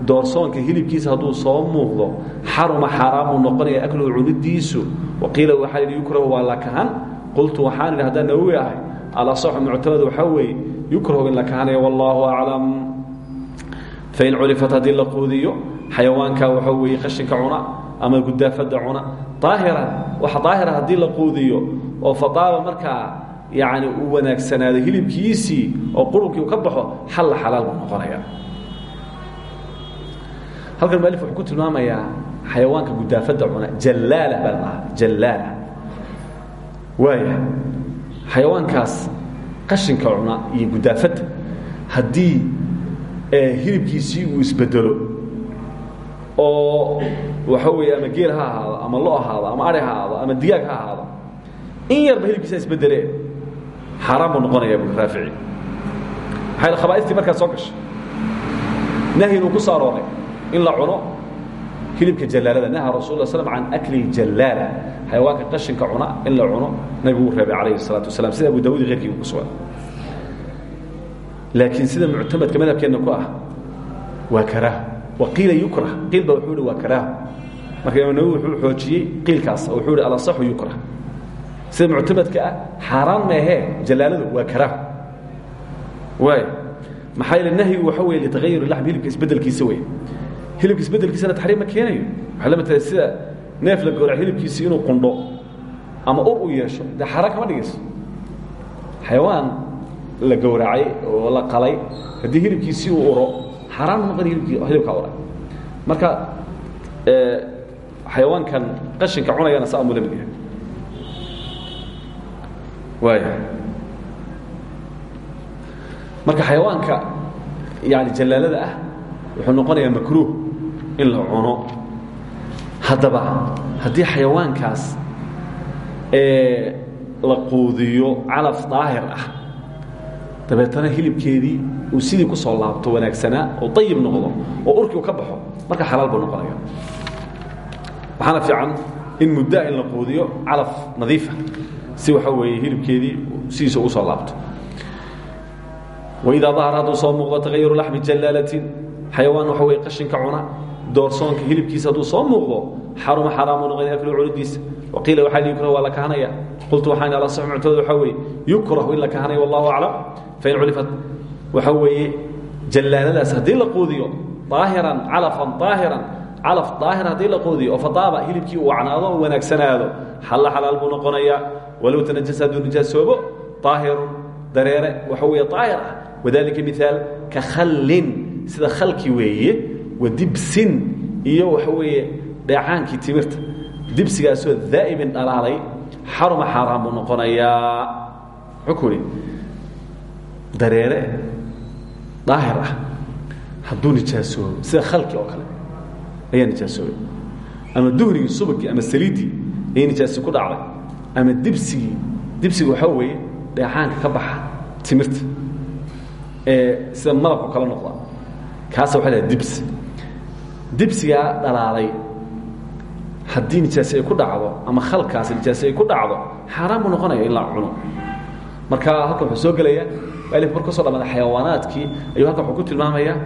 doorsoonka hilibkiisa hadduu soo muuqdo xaruma xaaraamuu noqonaya akluhu cunidiisu waqiila waxaa yidhi yukrahu waa la kahan. Qultu waxaan idhi haddaan nawowi ahay alasaxu muctamad waxaa weeye yukrahu in la kahanaya wallaahu aclam fain culifat haddii la quudiyo xayawaanka waxaa weeye qashinka ama gudaafadda cuna. Aahiran waxa daahira haddii la quudiyo oo fadaaba markaa yani uu wanaagsanaado hilibkiisii oo qurunkii u ka baxo xalla xalaal buu noqonaya halkan mualif wuxuu ku tilmaamayaa xayawaanka gudaafadda cuna jallaala baa la dhahaa xayawaankaas qashinka cuna iyo gudaafadda haddii hilibkiisii uu isbedelo oo waxa weeye ama geel ha ahaado ama lo ahaado ama ari ha ahaado ama digaag ha ahaado in yarba hilibkiisa isbedelee xaaraan buu noqonaya bui raafici. Maxay khabaaistii markaa soo gashay. Nahyin ku soo in la cuno hilibka jallaalada naha rasul la slm can akli jallaala xayawaanka qashinka cuna in la cuno nabigu uu reebay calayhi الsalaatu wasalam sida abu dawud iyo keyrkii ku sugan laakiin sida muctamadka madhabkeenna ku ah waa karaaho wa qiila yukrah qiil ba wuxuu hi waa karaaho marka imaam nawowi wuxuu xoojiyey qiilkaas oo wuxuu hi alasaxu yukrah sida muctamadka ah xaaraan meehee jallaaladu waa karaaho waay maxaa yeele nahyigu waxa weye litagayur laxm hilibka isbedelkiisa wey hilibka isbedelkiisana taxriim ma keenayo waxay la mid tahay sida neef la gowrac hilibkiisi inuu qundho ama ur u yeesho dee xaaraan kama dhigayso. Xayawaan la gowracay oo la qalay haddii hilibkiisii uu uro xaaraan ma noqon hilibkaa ura marka xayawaankan qashinka cunayana saa muu la mid yahay waaya marka xayawaanka yani jallaalada ah wuxuu noqonayaa makruuh in la cuno haddaba haddii xayawaankaas la quudiyo calaf daahir ah dabeetana hilibkeedii uu sidii ku soo laabto wanaagsanaa oo ayib noqdo oo urkii u ka baxo marka xalaal buu noqonaya waxaana fiican in muddaa in la quudiyo calaf nadiifa si waxa weeye hilibkeedii sidiisa ugu soo laabto. Waidaa dahar hadduu soo muuqdo tagayuru laxmi jallaalatin xayawaan waxa weye qashinka cuna doorsoonka hilibkiisa hadduu soo muuqdo xaruma xaraamu noqonaya aklu cunidiisa waqiila waxaa yukrahu waa la kahanaya. Qultu waxaan ala sax muctamad waxaa weeye yukrahu in la kahanaya wallahu aclam. Fain culifat waxa weeye jallaaladaas haddii la quudiyo daahiran calafan daahiran calaf daahir haddii la quudiyo oo fadaaba hilibkii uu wacnaado oo wanaagsanaado xalla xalaal buu noqonayaa. Walow tanajasa hadduu nijaasoobo daahirun dareere waxa weeye daahir ah. Wadalika miaal ka khallin sida khalki weeye wa dibsin iyo waxa weeye dheecaankii timirta. Dibsigaasoo daa'ibin dhalaalay xaruma xaaraan buu noqonayaa. Muxuu ku ihi dareere daahir ah. Hadduu nijaasoobo sida khalki oo kale ayaa nijaasoobay ama duhrigii subagii ama saliiddii ayay nijaasi ku dhacday. Ama dibsigii dibsiga waxaa weeye dheecaanka ka baxa timirta ee sida malabka kala noqda. Kaasa waxa laha dibs dibsigaa dhalaalay. Haddii nijaasi ay ku dhacdo ama khalkaasi nijaasi ay ku dhacdo xaaraan buu noqonaya in la cuno. Marka halkan wuxuu soo gelaya alif mar ka soo dhamaada xayawaanaadkii ayuu halkan wuxuu ku tilmaamayaa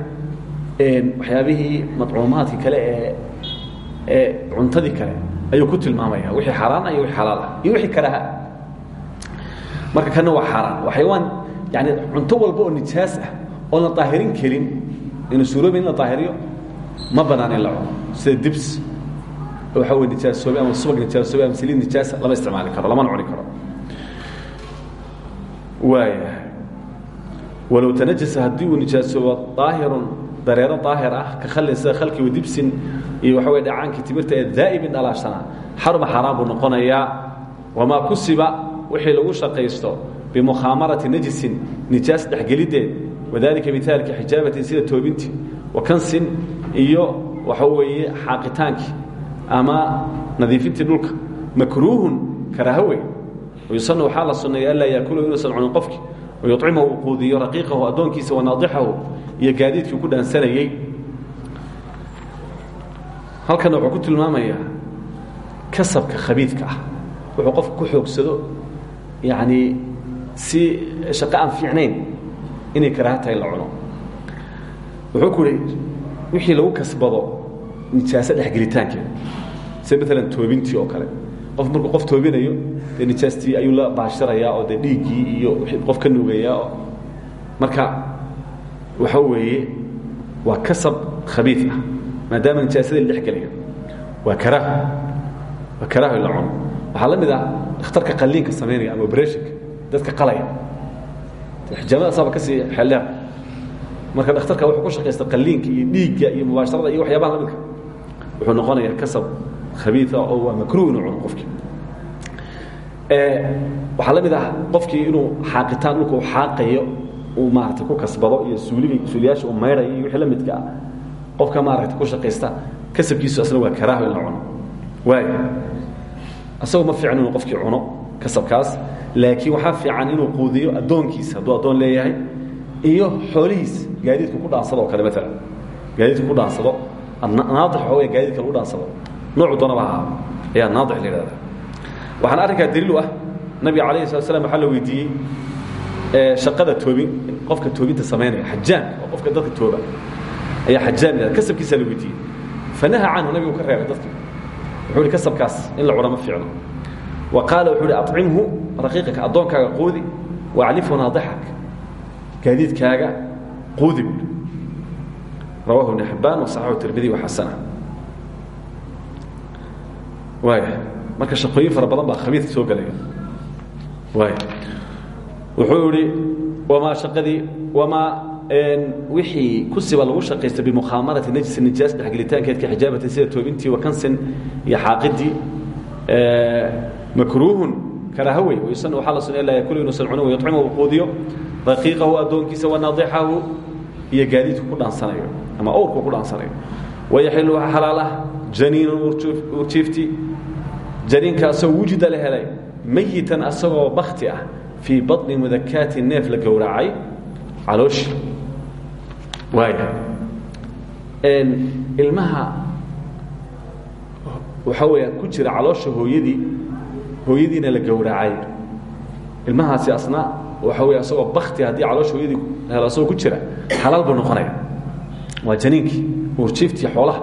waxyaabihii madcuumaadkii kale ee ee cuntadii kale ayuu ku tilmaamaya wixii xaaraan iyo wixii xalaal ah iyo wixii karaha marka kana waa xaaraan waa xayawaan yani cunto walba oo nijaas ah oon la daahirin karin inu suuroobi in la daahiriyo ma banaan in la cuno. Sida dibs waxa wey nijaasoobay ama subag nijaasoobay ama saliid nijaasa lama isticmaali karo lamana cuni karo. Waaya walow tanajasa haddii uu nijaasoobo daahirun dareero daahir ah ka khallin sida khalki wa dibsin iyo waxa wey dhacaankii timirta ee daa'ibin dhalaashana xaruma xaaraan buu noqonayaa. Wamaa kusiba wixii lagu shaqaysto bimukhamarati najisin nijaas dhexgelideed wadalika mitaalka xijaabatin sida toobintii wa kansin iyo waxa weeye xaaqitaankii ama nadiifintii dhulka. Makruuhun karaaho wey wayusana waxaa la sunneeya anlaa yaakulu inuusan cunin qofki. Wayucimahu uu quudiyo raqiiqahu addoonkiisa wanaadixahu iyo gaadiidkii ku dhaansanayey halkana wuxuu ku tilmaamayaa kasabka khabiidka ah. Wuxuu qofku ku xoogsado yacni si shaqo aan fiicnayn inay karaaha tahay la cuno. Wuxuu ku ihi wixii lagu kasbado nijaaso dhexgelitaankeeda sida maalan toobintii oo kale. Qof markuu qof toobinayo dee nijaastii ayuu la baashirayaa oo dee dhiiggii iyo qof ka nuugayaa marka waxa weeye waa kasab khabiid ah maadaama nijaasadii la dhexgelayo waa karaaho waa karaaho in la cuno. Waxaa la mid ah dhakhtarka qalliinka samaynaya ama obreshonka dadka qalaya. Xijaamada asaba ka sii xeeldheer marka dhakhtarka wuxuu ku shaqaysta qalliinka iyo dhiigga iyo mubaasharada iyo waxyaabaha la midka. Wuxuu noqonayaa kasab khabiia oo waa makruh inuu cuno qofkii. Waxaa la mid ah qofkii inuu xaaqitaan dhulka uu xaaqayo uu maarata ku kasbado iyo suuliga suuliyaasha uu maydhayo iyo wixii la midka ah. Qofka maaragta ku shaqaysta kasabkiisu asna waa karaaho in la cuno. Waayo asagoo ma fiican inuu qofkii cuno kasabkaas laakiin waxaa fiican inuu quudiyo addoonkiisa hadduu addoon leeyahay iyo xoolihiis gaadiidku ku dhaansado oo kale maalan gaadiidku ku dhaansado naadix wey gaadiidka lagu dhaansado. Noocu doonaba ahaa ayaa naadix la yidhahda waxaana arrinkaa daliil u ah nabiga calayhi slat slam waxaa la weydiiyey shaqada toobin qofka toobinta samaynaya xajaan oo qofka dadka tooba ayaa xajaan yidhahda kasabkiisaa la weydiiyey. Fanaha canhu nabigu ka reebay dadka wuxuu ihi kasabkaas in la cuno ma fiicno. Wa qaala wuxuu ihi acimhu raqiiqaka addoonkaaga quudi waclifhu naadixak gaadiidkaaga quudi rawahu ibn xibbaan wasaxaxu tirmidi waxasana waaya marka shaqooyin fara badan baa khabiidka soo gelaya waaya wuxuu ihi wamaa shaqadii wamaa wixii kusiba lagu shaqaysta bimukhamarati najsi nijaas dhexgelitaankeedka xijaabatin sida toobintii wakansin iyo xaaqidii makruuhun karaaho wey wayusan waxaa la sunaya laa yakulu inuusan cunin wayucimu uu quudiyo raqiiqahu addoonkiisa wanaadixahu iyo gaadiidku ku dhaansanayo ama owrku ku dhaansanayo. Wayaxilu waxa xalaal ah janiinun urjiifti. Janiinkaasoo wujida la helay mayitan asagoo bakti ah fii baطni mudakaati neef la gowracay calooshi waaya ilmaha waxaa weeyaan ku jira caloosha hooyadii hooyadiina la gowracay ilmahaasi asna waxa wey asagoo bakti haddii caloosha hooyadii helo asagoo ku jira xalaal buu noqonaya. Waa janiinkii uurjiiftii xoolaha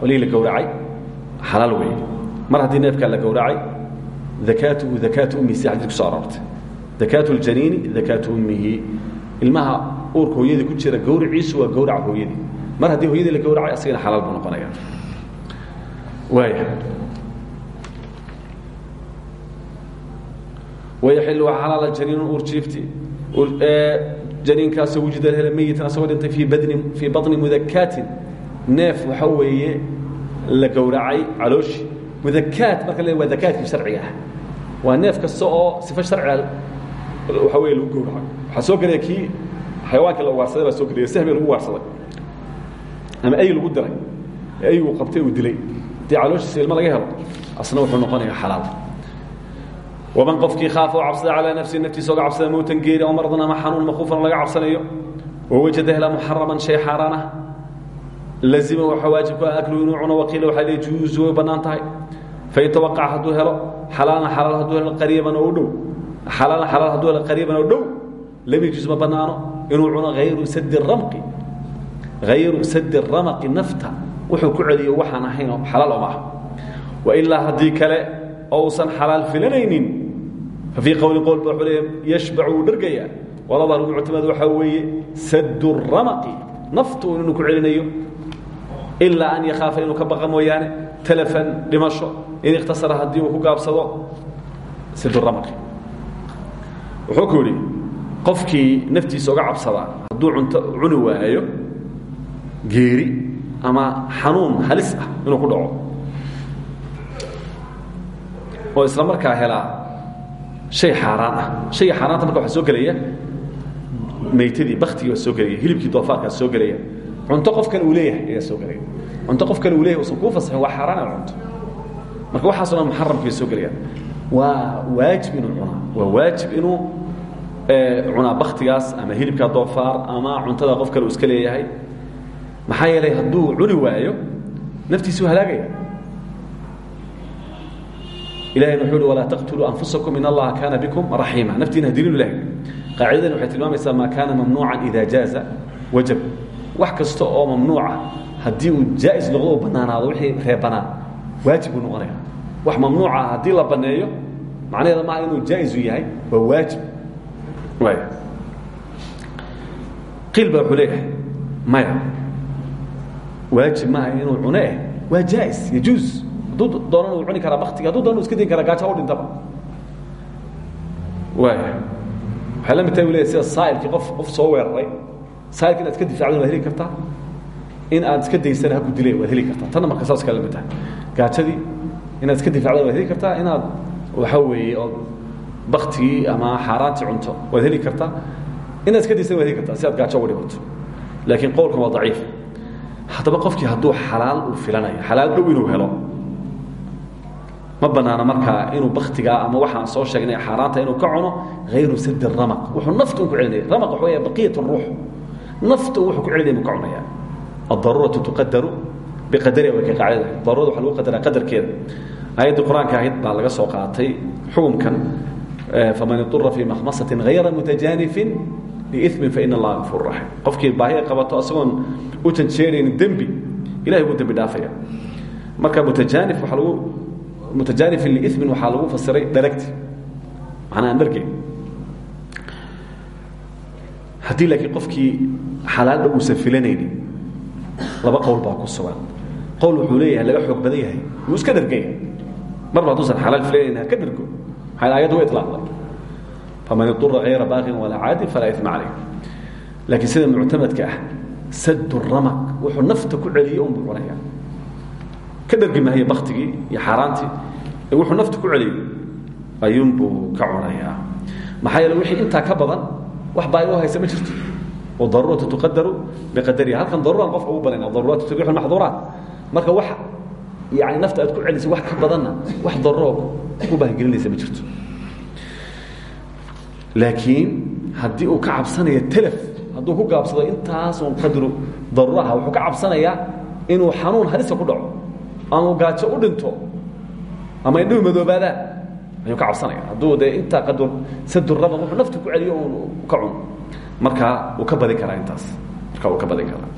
xoolihii la gowracay. Xalaal weeye. Mar haddii neefkaa la gowracay dakaatuhu dakaatu ummihi si xadiis kuso aroortay. Dakaatu ljaniini dakaatu ummihi. Ilmaha uurka hooyadii ku jira gowriciisu waa gowraca hooyadii. Mar haddii hooyadii la gowracay asagana xalaal buu noqonaya waaya wayaxilu waa xalaala janiinu uurjiifti janiinkaasoo wujida hele meyitan asagoo dhintay fii baطni mudakaatin neef waxa weeye la gowracay calooshi. Mudakaat marka le waa dakaadkii sharciga ah. Waa neef kasta oo sifo sharciga waxa wey lagu gowraco waxaa soo gelaya kii xayawaankii la ugaarsaday baa soo gelaya sahmi lagu ugaarsaday ama ay lagu diray ee aygu qabtay uu dilay. Haddii calooshiisa ilmo laga helo asna wuxuu noqonaya xalaal waman qofkii khaafa oo cabsada calaa nafsi naftiisa oga cabsada mowtan geeri oo mardan ama xanuun makuufan laga cabsanayo oo wajada hela muxaraman shay xaaraan ah lazima waxa waajib ku ah aklu inuu cuno waqiila waxaa le juuzu way bannaan tahay fain tawaqaca hadduu helo xalaalan xalaal hadduu helo qariiban oo u dhow xalaalan xalaal hadduu helo qariiban oo dhow lam yajuz ma bannaano inuu cuno hayru sadi ramqi hayru sadi ramaqi nafta wuxuu ku celiyo waxaan ahayn xalaal oma ah wailaa haddii kale oo uusan xalaal filanaynin. Fafii qowli qowl ba le yashbacu wuu waxaa weeye sadu ramaqi. Naftu inuu ku celinayo ilaa an yakhaafa inuu ka baqa mooyaane dhimasho in ikhtasara haddii uu ku gaabsado sadu ramaqi. Wuxuu ku naftiisa uga cabsadaa hadduu cunto cuni waayo geeri ama xanuun halis ah inuu ku dhaco oo isla markaa helaa hay xaaraan ah. Hayga xaaraanta marka waxaa soo gelaya maytadii baktigii baa soo gelaya hilibkii doofaarkaa soo gelaya cunto qof kale uu leeyahay ayaa soo gelaya cunto qof kale uu leeyahay usan kuu fasaxin waa xaaraan inaad cunto. Marka waxaaso dhan muxaramki bay soo gelayaan. Waa waajib inuu cunaa. Waa waajib inuu cunaa baktigaas ama hilibkaa doofaar ama cuntada qof kale uu iska leeyahay. Maxaa yeelay hadduu cuni waayo naftiisuu halaagaya ilahayna wuxuu uhi walaa taqtuluu anfusakum in allaha kaana bikum raxiima naftiina hadiliinu ilahay qaacidadan waxay tilmaamaysaa maa kaana mamnuucan ida jaaza wajab wax kasta oo mamnuuca haddii uu jaa'is noqdo oo bannaanaado wixii reebanaa waajib buu noqonaya wax mamnuuca ah haddii la banneeyo macnaheeda maaha inuu jaa'isu yahay waa waajib qiil baa wuxuu leeyahay maya waajib maaha inuu cune eh waa jaa'is yajuus hadduu doonana uu cuni karaa baktiga hadduu doona u iska dayn karaa gaajo u dhintaba. Waaya waxay la mid tahay u leeyahy sida saa'ilkii qof qof soo weeraray. Saa'ilka inaad iska difacdana waad heli kartaa in aad iska daysana ha ku dileen waad heli kartaa tanna marka saas kale la mid tahay. Gaajadii inaad iska difacdana waad heli kartaa inaad waxa weeye ood baktigii ama xaaraantii cunto waad heli kartaa inaad iska daysana waad heli kartaa si aad gaajo uga dhimato laakiin qowlkan waa daciif. Haddaba qofkii hadduu xalaal uu filanayo xalaal dhow inuu helo ma banaana markaa inuu baktigaa ama waxaan soo sheegnay xaaraanta inuu ka cuno ayru sidi ram wuuu naftu ku celinaya. Ram waa baqiyat ruux. Naftu wuuu ku celinaya bu cunaya. Adaruuratu tuqadaru biqadariha way ka qaacidada daruurada waa lagu qadaraa qadarkeeda ayadda qur'aanka ahayd baa laga soo qaatay xukumkan faman idura fii makhmasatin hayra mutajaanifin liimin faina allaha gafuur raxiim qofkii baahia qabato asagoon u janjeerayni dembi ilahay buu dembi dhaafaya. Marka mutajaanif waa lagu mutajanifin liithmin waxaa lagu fasiray dharagti macnaa dhargeed haddii laakiin qofkii xalaal dhow uusan filanaynin laba qowl baa ku sugan qowl wuxuu leeyahay laga xoog badan yahay wuu iska dhargaya marba hadduusan xalaal filaynayn ha ka dhargo maxay aayaddu way itlaaqday faman idura hayra baaqin walaa caadin falaa isma calayh laakiin sida muctamadka ah sadu ramaq wuxuu nafta ku celiyo unbuu cunaya ka dhargi maayo baktigii iyo xaaraantii ee wuxuu naftu ku celiyo ayuunbuu ka cunayaa. Maxaa yeele wixii intaa ka badan wax baayo haysa ma jirto. Oo daruuratu tuqadaru biqadariha. Halkan daruuraan qofka ugu badan daruuraatu tabiixu maxduuraat marka wax yani nafta aad ku celisa wax ka badanna wax daruuro ku bahangelinaysa ma jirto. Laakiin haddii uu ka cabsanayo telef hadduu ku gaabsado intaas un qadru daruuraha wuxuu ka cabsanayaa inuu xanuun halisa ku dhaco aanu gaajo u dhinto ama indhahu madoobaadaan ayuu ka cabsanaya. Hadduu dee intaa sadurada wuuu naftu ku celiyo u ka cuno markaa wuu ka badin karaa intaas. Markaa wuu ka badin karaa.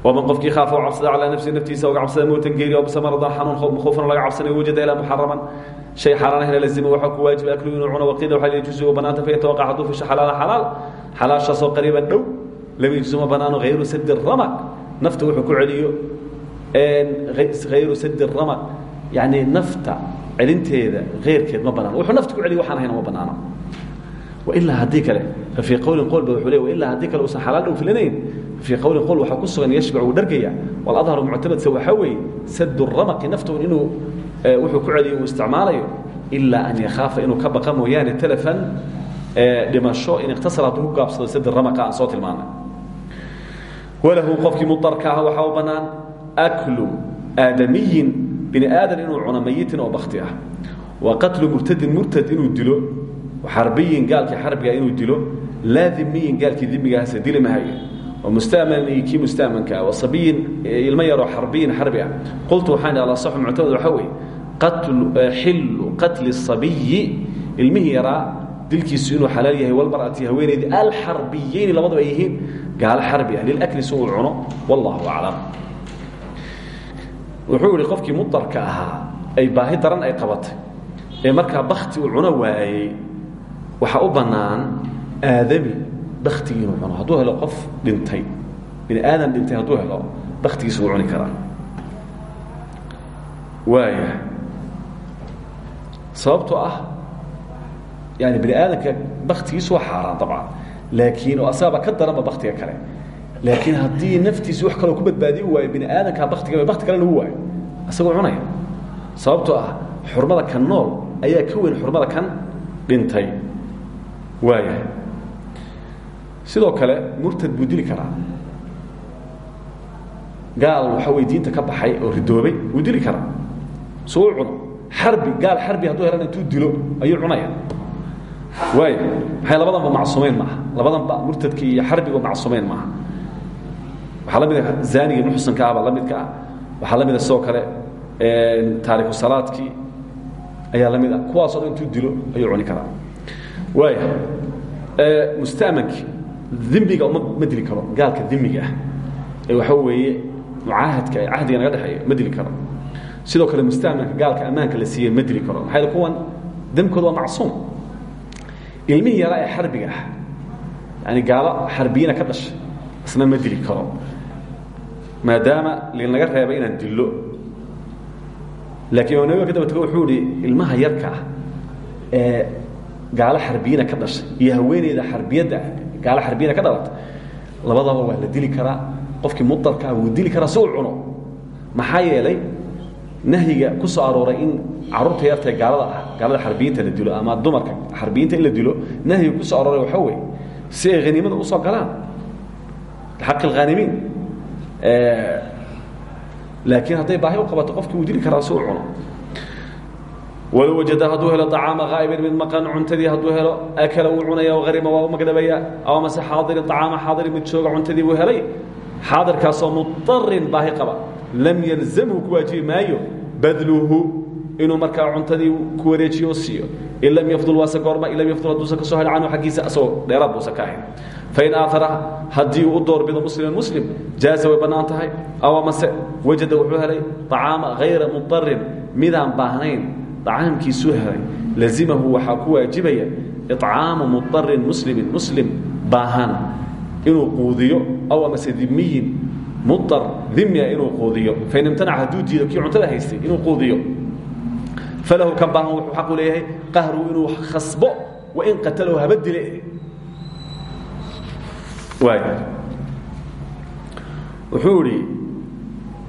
Man qofkii khaaf u cabsada calaa nafsi naftiisa uga cabsada mowtan geeri o bisamarada xanuun makhuufan laga cabsanay wajada ilaa muxaraman shay xaaraan ahna lazima waxaa ku waajiba ah, aklu inuu cuno waqiila waxaa yajuusu wa banaanta fayatawaqa hadduu fisho xalaala xalaal. Xalaashaasoo qariiba dhow lama yajuusuma banaano hayru sadi ramak. Nafta wuxuu ku celiyo ayru sad rama. Yani nafta celinteeda eyrkeed ma banaan. Wuuu nafta ku celiy waan ma banaana ilaa haddii kale fafii qowlin qolba wuuu le ilaa haddii kale usan xalaal dhow filinayn fafii qowlin qol waxaa ku sugan yashbac uu dhargaya waladharu muctamadsa waxaa weeye sadu ramaqi naftuun inuu eh, wuxuu ku celiyo uu isticmaalayo ilaa an yakhaafa inuu ka baqa mooyaane telefon eh, in ikhtasar hadduu ku gaabsado sadi ramaqa aan soo tilmaanay. Walahu qofkii muarka ah waxaa aklu aadamiyin bini aadan inuu cuno mayitin oo bakti ah wa qatlu murtadin murtad inuu dilo xarbiyin gaalkii xarbiga inuu dilo laa dimiyin gaalkii dimigaahase dili mahayo mustamanin kii mustaamankaa wasabiyin ilmo yaroo xarbiyin xarbi ah qultu waxaan idhi alasaxu muctamad waxaa weye xillu qatli sabiyi ilmihii yaraa dilkiisu inuu xalaal yahay walmar'ati haweenaydii alxarbiyayni labadaba ay yihiin gaalo xarbi ah lilakli si uu cuno wallahu aclam wuxuu yihi qofkii mudarka ahaa ay baahi daran ay qabatay ee markaa bakti uu cuno waayey waxaa u bannaan aadami baktigii inuu cuno. Hadduu helo qof dhintay bini aadan dhintay hadduu helo baktigiisa wuu cuni karaa. Waaya sababtoo ah yani bini aadamka baktigiisu waa xaaraan dabcan laakiin oo ka daranba baktiga kale laakiin haddii naftiisi wax kaloo ku badbaadiyi waayo bini aadamkaa baktiga bakti kale lagu waayo isagoo cunaya. Sababtoo ah xurmada kan nool ayaa ka weyn xurmada kan dhintay. Waayahay sidoo kale murtad buu dili gaal waxa wey diinta ka baxay oo ridoobay wuu dili karaa. Suu u cuno. Gaal xarbi hadduu helan intuu dilo ayuu cunaya. Waaya maxay labadanba macsuumeyn maaha? Labadanba murtadkii iyo xarbigu macsuumeyn maaha waxaa la mid a zaanigii muxsanka ah baa la midka ah. Waxaa la mid a sidoo kale taariku salaadkii ayaa la mid ah. Kuwaasoo dhan intuu dilo ayuu cuni karaa. Waaya musta'mankii dimiga uma ma dili karo. Gaalka dimiga ah ee waxa weeye mucaahadka ee cahdiga naga dhexeeya ma dili karo. Sidoo kale mustaamirka gaalka ammaanka la siiyey ma dili karo. Maxaa kuwan? Demkooda waa macsuum. Ilmihii yaraa ee xarbiga ah yani gaalo xarbiyina ka dhashay isna ma dili karo maadaama linaga reebay inaan dillo. Laakiin imaam nabiga ka daba tego wuxuu ihi ilmaha yarka ah ee gaalo xarbiyina ka dhashay iyo haweeneyda xarbiyadda ah gaalo xarbiyina ka dhalata labadaba waa la dili karaa. Qofkii mudarkaa wuu dili karaa si uu cuno. Maxaa yeelay nahyiga ku soo arooray in carruurta yartae gaalada ah gaalada xarbiyiinta la dilo ama dumarka xarbiyiinta in la dilo nahyiga ku soo arooray waxaa weeye si ay haniimada u soo galaan. Lixaqi alghaanimiin laakiin hadday baahi u qabato qofkii wuu dili karaa si uu cuno. Walow wajada hadduu helo acaama haa'ibin mid maqan cuntadii hadduu helo akala wuu cunaya harima waa u magdhabaya aw mase xaadirin acaama xaadirin mid jooga cuntadii buu helay xaadirkaasoo mudarin baahi qaba. Lam yalzamhu ku waajibi maayo badluhu inuu markaa cuntadii ku wareejiyo o siiyo. In lam yafdul waase goorma in lam yafdul hadduusan ka soo hel canhu xaggiisa asagoo dheeraad buusan ka ahayn fain aatara haddii uu u doorbido musliman muslim jaaza way bannaan tahay aw amase wajada wuxuu helay acaama hayra mudarin midaan baahnayn acaamkiisuu helay lazimahu waxaa ku waajibaya icaamu mudarin muslimin muslim baahan inuu quudiyo aw amase dimiyin mudar dimia inuu quudiyo fain imtanaca hadduu diido kii cuntada haystay inuu quudiyo falahu kan baahan wuxuu xaqu leeyahay qahru inuu khasbo wain qatalahu haba dile wuxuu idhi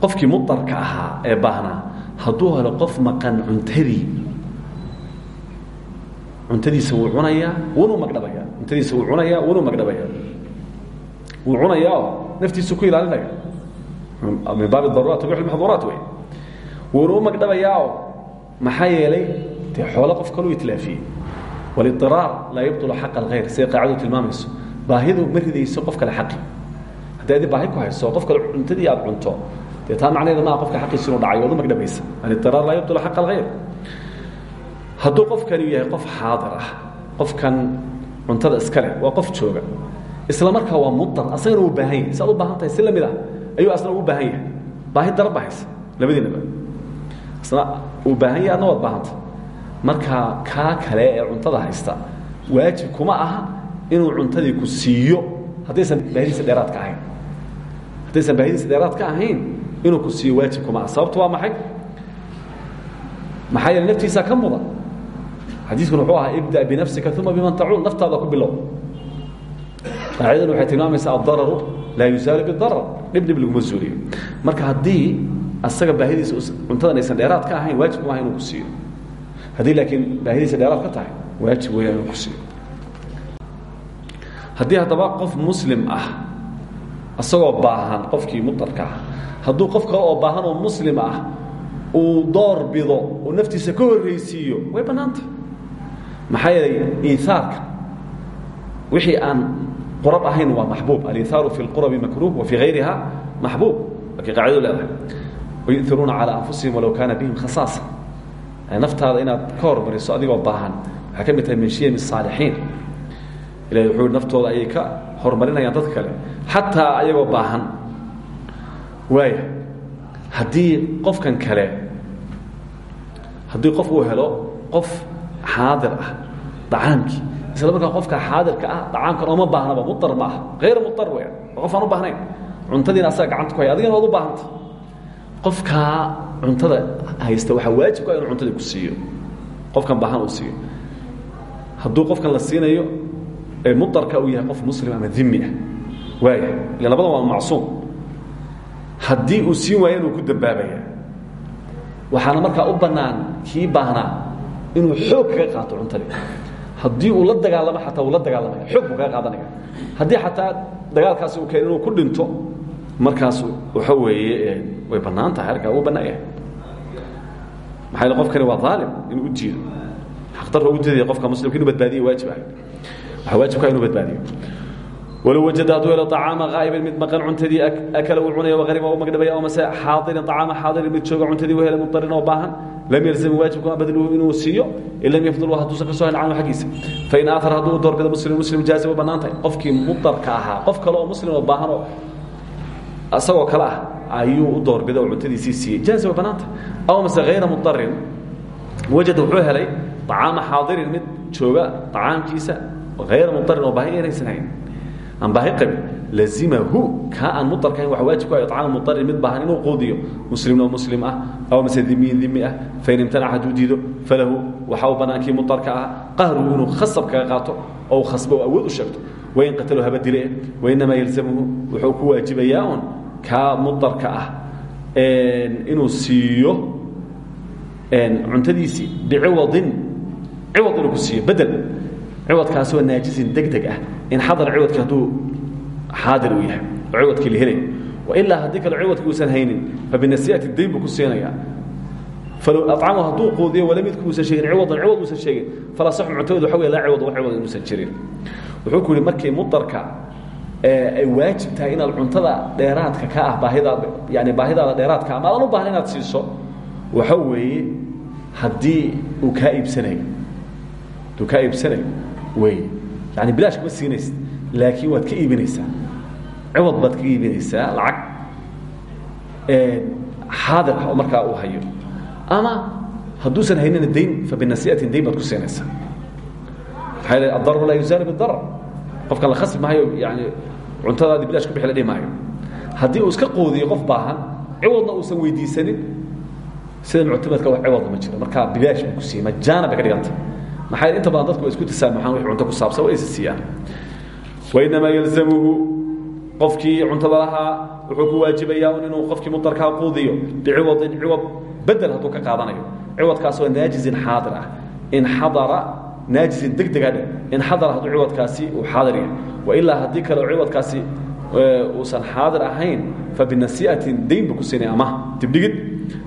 qofkii mudarka ahaa ee baahnaa hadduu helo qof maqan cuntadii cuntadiisa wuu cunayaa wunuu magdhabayaa. Cuntadiisa wuu cunayaa wunuu magdhabayaa. Wuu cunayaa oo naftiisu ku ilaalinaya. Min baabi daruuraat tubix maxduuraat wey wuuna u magdhabayaa oo maxaa yeelay dee xoolo qof kaluu itlaafiyey waliiraar laa yubطulu xaqa alkhayr siday qaacadu tilmaamayso baahidu ma ridayso qof kale xaqi. Haddii adi baahi ku hayso qof kale cuntadii aad cunto dee taa macnaheeda maaha qofka xaqiisu inuu dhacay waad u magdhabaysa aliraar laa yubطulu xaqa alkhayr hadduu qofkani yahay qof xaadir ah qofkan cuntada iska leh waa qof jooga isla markaa waa mudar asagana wuu baahan yahay. Si aad u baahan tahay si la mid ah ayuu asna ugu baahan yahay. Baahi dara ba haysa labadiinaba isna uu baahan yahay adna waad baahanta marka kaa kale ee cuntada haysta waajib kuma aha inuu cuntadii ku siiyo haddaysan baahidiisa dheeraad ka ahayn. Haddaysan baahidiisa dheeraad ka ahayn inuu ku siiyo waajib kuma aha sababtu waa maxay? Maxaa yeele naftiisa ka mudan? Xadiiskuna wuxuu ahaa ibda binafsika uma biman tacuul naftaada ku bilow. Qaacidadan waxay tilmaamaysaa addararu laa yusaalu bidarar dhib dhib laguma zuuliyo marka haddii asaga baahidiisa cuntadan aysan dheeraad ka ahayn waajib kuma aha inuu ku siiyo. Haddii laakiin baahidiisa dheeraad ka tahay waajib weeyaan inuu ku siiyo haddii haddaba qof muslim ah isagoo baahan qofkii mudarka ah hadduu oo baahan oo muslim ah uu door bido oo naftiisa ka horraysiiyo way bannaantah maxaa yeelay wixii aan qurab ahayn waa maxbuub. Aliaaru fi lqurabi makruh wa fii hayriha maxbuub akay qaacido leedahay wayuiruuna calaa anfusihim walow kaana bihim khasaasa. Naftaada inaad ka hormariso adigoo baahan waxay min shiyami saalixiin ilahi wuxuu i naftooda ayay ka horumarinayaan dad kale xataa ayagoo baahan. Waaya haddii qofkan kale haddii qof uu helo qof xaadir ah dacaamkii isla markaa qofka xaadirka ah dacaamkan ooma baahnaba mudar ma aha hayr mudar weya waa qof aan u baahnayn. Cuntadiina asaga gacanta ku haya adigana waad u baahanta. Qofkaa cuntada haysta waxaa waajibka inuu cuntadii ku siiyo. Qofkan baahan uu siiyo. Hadduu qofkan la siinayo mudarka uu yahay qof muslim ama dimi ah. Waaya ila labadan waa macsuum. Haddii uu siin waayo inuu ku dambaabaya waxaana markaa u bannaan kii baahnaa inuu xoog kaga qaato cuntadii haddii uu la dagaalamo xataa uu la dagaalamaya xoog buu kaga qaadanaya haddii xataa dagaalkaasi uu keen inuu ku dhinto markaas waxa weeye way bannaan tahay arkaa uu bannaan yahay. Maxaa yeele qofkani waa aalim inuu u diido xaqdarra ugu diidaya qofka muslimka inuu badbaadiyo waajib ah waajibka inuu badbaadiyo walow wajada hadduu helo acaama haa'iban mid maqan cuntadii akala uu cunaya wahariba u magdhabaya oo mase xaadirin acaama xaadirin mid jooga cuntadii u helay mudarin oo baahan lam yalzam waajibkuma badluhu inuu siiyo in lam yafdul hadduusan ka soo helin canhu xaggiisa fain aathar hadduu u doorbido muslim muslim jaazi way bannaan tahay qofkii mudarka ahaa qof kale oo muslim oo baahan oo isagoo kale ah ayuu u doorbiday oo cuntadiisii siiyey jaaza way bannaanta aw mase hayra mudarin wajada wuxuu helay acaama xaadirin mid jooga acaamkiisa hayra mudarin oo baahi inaysan hayn aan baahi qabin lazimahu kaa aan mudarkahayn waxa waajib ku ah icaama mudarin mid baahan inuu quudiyo muslimna oo muslim ah aw mase dimiyin dimi ah fain imtanaca hadduu diido falahu waxa uu bannaankii mudarka ah qahruhu inuu khasab kaga qaato oo khasbo oo awood u sheegto wain qatalo haba dile wainamaa yalzamuhu wuxuu ku waajibayaa un kaa mudarka ah inuu siiyo cuntadiisii biciwadin ciwad inuu ku siiyo bedel ciwadkaasi waa naajisin deg deg ah. In xadar ciwadki hadduu xaadir uu yahay oo ciwadkii la helay. Wailaa haddii kale ciwadki uusan haynin fabinasiyati dayn buu ku siinayaa falow acamahu hadduu quudiyo wala midku uusan sheegin ciwadan ciwad uusan sheegin. Falaa saxu cuntadeedu waxa wey laa ciwad wa ciwad inuusan jirin. Wuxuu ku yihi markii mudarka ay waajib tahay inaad cuntada dheeraadka ka ah baahidaada yani baahidaada dheeraadka ama adan u baahan inaad siiso. Waxa weeye haddii uu kaa iibsanayo hadduu kaa iibsanayo wey yani bilaash kuma siinaysa laakiin waad ka iibinaysaa. Ciwad baad ka iibinaysaa lacag xaadir ah oo markaa uu hayo. Ama hadduusan haynina dayn fabinasiyatin dayn baad ku siinaysaa. Maxaa yeel addarar laa yusaani bidarar qofkan la khasbi maayo yani cuntadaadii bilaash ku bixi la dhihi maayo. Haddii uu iska qoodiyo qof baahan ciwadna uusan weydiisanin sida muctamadka wax ciwada ma jiro. Markaa bilaash buu ku siiyey majaana bay ka dhiganta yeel inta badan dadku isku tasaamuxaan wixii cunto ku saabsan way isa siiyaan. Wainamaa yalzamuhu qofkii cuntada lahaa wuxuu ku waajibayaa un inuu qofkii mudarkaa quudiyo biciwadin ciwad bedel hadduu ka qaadanayo. Ciwadkaas oo naajizin xaadir ah. In xadara naajizin deg dega dheh in xadara hadduu ciwadkaasi uu xaadir yahay. Wailaa haddii kale ciwadkaasi uusan xaadir ahayn fabinasi'atin dayn buu ku siinay ama dibdhigid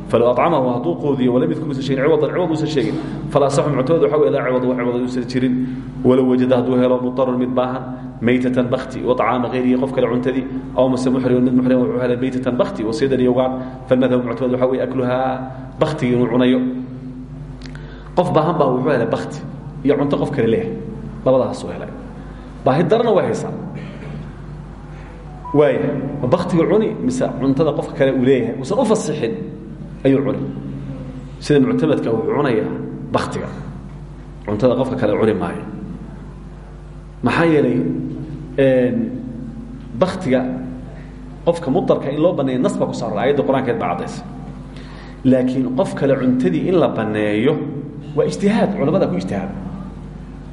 falow acamahu hadduu quudiyo wala midku uusan sheegin ciwadan ciwad uusan sheegin falaa saxu muctamadu waxa wey laa ciwad wa ciwad uusan jirin walow wajada hadduu helo mudarun mid baahan maytatan bakti waطcaama hayrihi qof kale cuntadii aw mase muxrimun mid muxrim wuxuu helay maytatan bakti wasiidan iyo ugaan falmadhabu muctamad waxa wey akluhaa baktigii inuu cunayo qof baahan baa wuxuu helay bakti iyo cunto qof kale leeyahay labadaasuu helay baahi darana way haysaa waaya ma baktiga cuni mise cuntada qofka kale uu leeyahay uusan u fasixin ayuu cuni. Sida muctamadka wuxuu cunayaa baktiga cuntada qofka kale cuni maayo. Maxaa yeelay baktiga qofka mudarka in loo baneeyo nas baa ku saaran ayadda qur'aankeed baa caddaysa laakiin qof kale cuntadii in la baneeyo waa ijtihaad culamada ku ijtihaada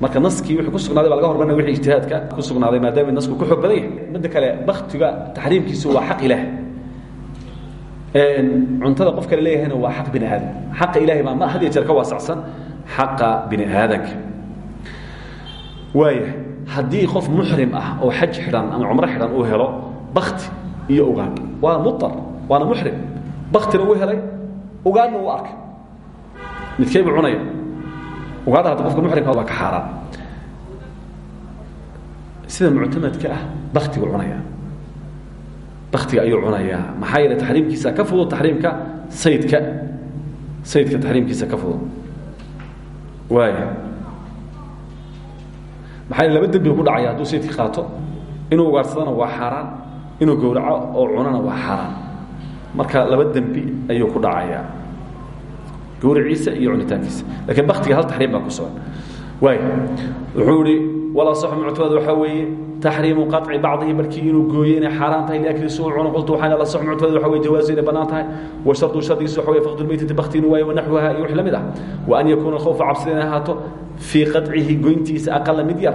marka naskii wuxuu ku sugnaaday baa laga hormarnaya wixii ijtihaadka ku sugnaaday maadaama nasku ku xoog badan yahay. Midda kale baktiga taxriimkiisu waa xaq ilaah cuntada qof kale leeyahayna waa xaq bini aadam xaqa ilahay baa ma had iyo jeer ka waasacsan. Xaqa bini aadanka waaya haddii qof muxrim ah oo xaj xidhan ama cumro xidhan uu helo bakti iyo ugaan. Waa muar waana muxrim baktina uu helay ugaanna uu arkay. Midkey buu cunaya ugaadha hadda qofka muxrimka waa ka xaaraan. Sida muctamadka ah baktigu cunaya baktiga ayuu cunayaa maxaa yeele taxriimkiisa ka fudud taxriimka saydka. Saydka taxriimkiisa ka fudud. Waaya maxaa yeele laba dembi ku dhacaya hadduu saydka qaato. Inuu ugaarsadana waa xaaraan. Inuu gowraco oo cunana waa xaaraan. Marka laba dembi ayuu ku dhacayaa gawraciisa iyo cunitaankiisa. Lakiin baktiga hal taxriim baa ku sugan. Waaya wuxuu ihi walaa saxu muctamad waxaa weeye taxriimu qaطci bacdihi barkii inuu gooyo inay xaaraan tahay liakli suu cuno qultu waxaan la saxu muctamad waxa weye jawaazu inay bannaan tahay wa shardu shardigiisu waxa weye faqdu lmaytati bakti inuu waayo wanaxwaha iyo wix la mid ah wa an yakuuna alkhawfa cabsida inay ahaato fii qaطcihi goyntiisa aqala mid yar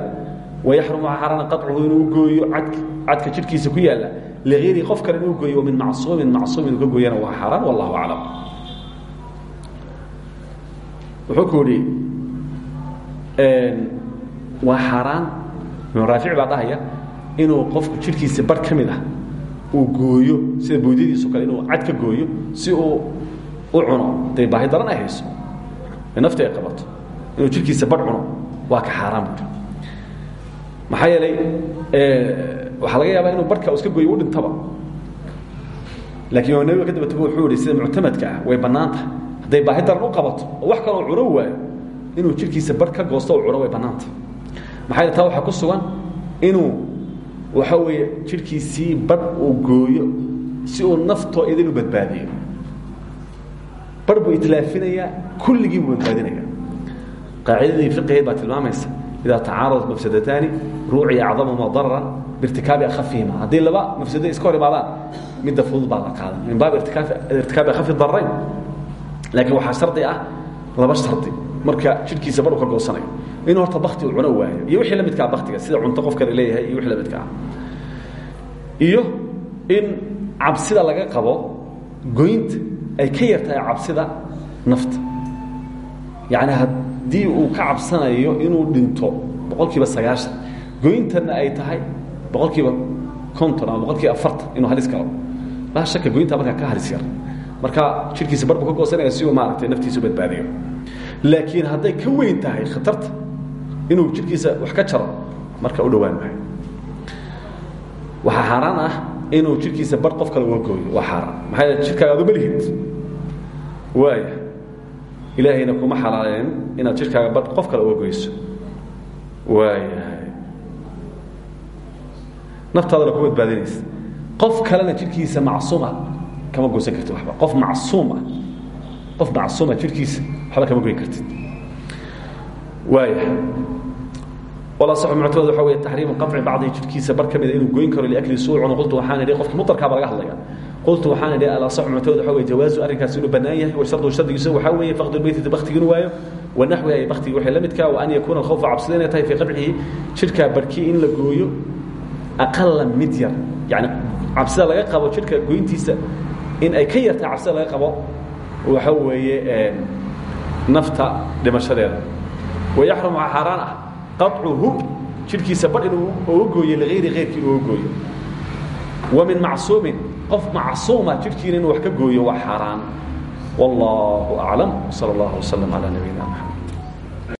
wayaxrumu xaaraana qaطcuhu inuu gooyo cadka jidhkiisa ku yaala ligayrihi qof kale inuu gooyo min macsuumin macsuum inuu ka gooyana waa xaaraan wallahu aclam wuxuu ku idhi waa xaaraan ibn raafic baa dhahaya inuu qofku jidhkiisa bar ka mid ah uu gooyo sida boydadiiso kale inuu cad ka gooyo si uu u cuno. Day baahi daran ay hayso ee nafti ay qabato inuu jidhkiisa bar cuno waa ka xaaraan buuri maxaa yeelay waxaa laga yaabaa inuu barhka iska gooyo u dhintaba. Laakiin nabiga ka daba tago wuxuu ihi sida muctamadka ah way bannaan tahay hadday baahi daran u qabato oo wax kaloo cuno waayo inuu jidhkiisa bar ka goosto u cuno way bannaantah maxaa taa waxaa ku sugan? Inuu waxa weeye jidhkiisii badh uu gooyo si uu naftoo idin u badbaadiyo. Bar buu itlaafinayaa kulligii buu badbaadinaya qaacidadii fiqigeed baa tilmaamaysa idaa tacaaradat mafsadataani ruuciya acdamahuma dararan biirtikaabi akhafihima haddii laba mafsado iska hor imaadaan midda fudud baa la qaadan min baab irtikaabi akhafi dararayn laakiin waxaa shardi ah laba shardi. Marka jidhkiisa bar u ka goosanayo in horta bakti uu cuno waayo. Iyo wixii la midkaa baktiga sida cunto qof kale leeyahay iyo wixii la midka ah iyo in cabsida laga qabo goynta ay ka yar tahay cabsida nafta. Yacni haddii uu ka cabsanayo inuu dhinto boqol kiiba sagaashan goyntanna ay tahay boqol kiiba konton ama boqol kiiba afartan inuu halis galo. Laa shaka goynta markaa ka halis yar. Marka jidhkiisa bar buu ka goosanaya si uu maaragtay naftiisa u badbaadiyo. Laakiin hadday ka weyn tahay khatarta inuu jidhkiisa wax ka jaro marka u dhowaan maayo waxaa xaaraan ah inuu jidhkiisa bar qof kale uga gooyo waa xaaraan maxaa yeele jidhkaaga aduma lihid? Waaya ilaahayna kuma xalaaleen inaad jidhkaaga bar qof kale uga goyso waayahay naftaadana ku badbaadinaysa qof kalena jidhkiisa macsuuma kama goysan kartid waxba. Qof macsuum ah qof macsuuma jidhkiisa waxba kama goyn kartid muctamd waa w tahriimu qaci bacdi jidhkiisa bar ka mida ah inuu goyn karo liakli suucun ultu waxaan idhi qofka mutarkaaba laga hadlaya qultu waxaan idhi alasaxu muctamd waa wey jawaazu arrinkaas inuu bannaan yahay washardu shardigiisa waxaa weeye faqdu lmeytita baktiginu waayo wanaxwiha iyo baktigi waxay la midka wa an yakuuna alkhawfa cabsida inay tahay fii qabcihi jidhka barkii in la gooyo aqala mid yar yani cabsida laga qabo jidhka goyntiisa in ay ka yartaa cabsida laga qabo waxa weeye nafta dhimashadeeda wayaxrum waxaa xaaraan ah qacuhu jidhkiisa badh inuu oga gooyo liayri keyrkii inuu oga gooyo wa min macsuumin qof macsuuma jidhkiina inuu wax ka gooyo waa xaaraan wallaahu aclam sal allah waslm calaa nabiyina mxamed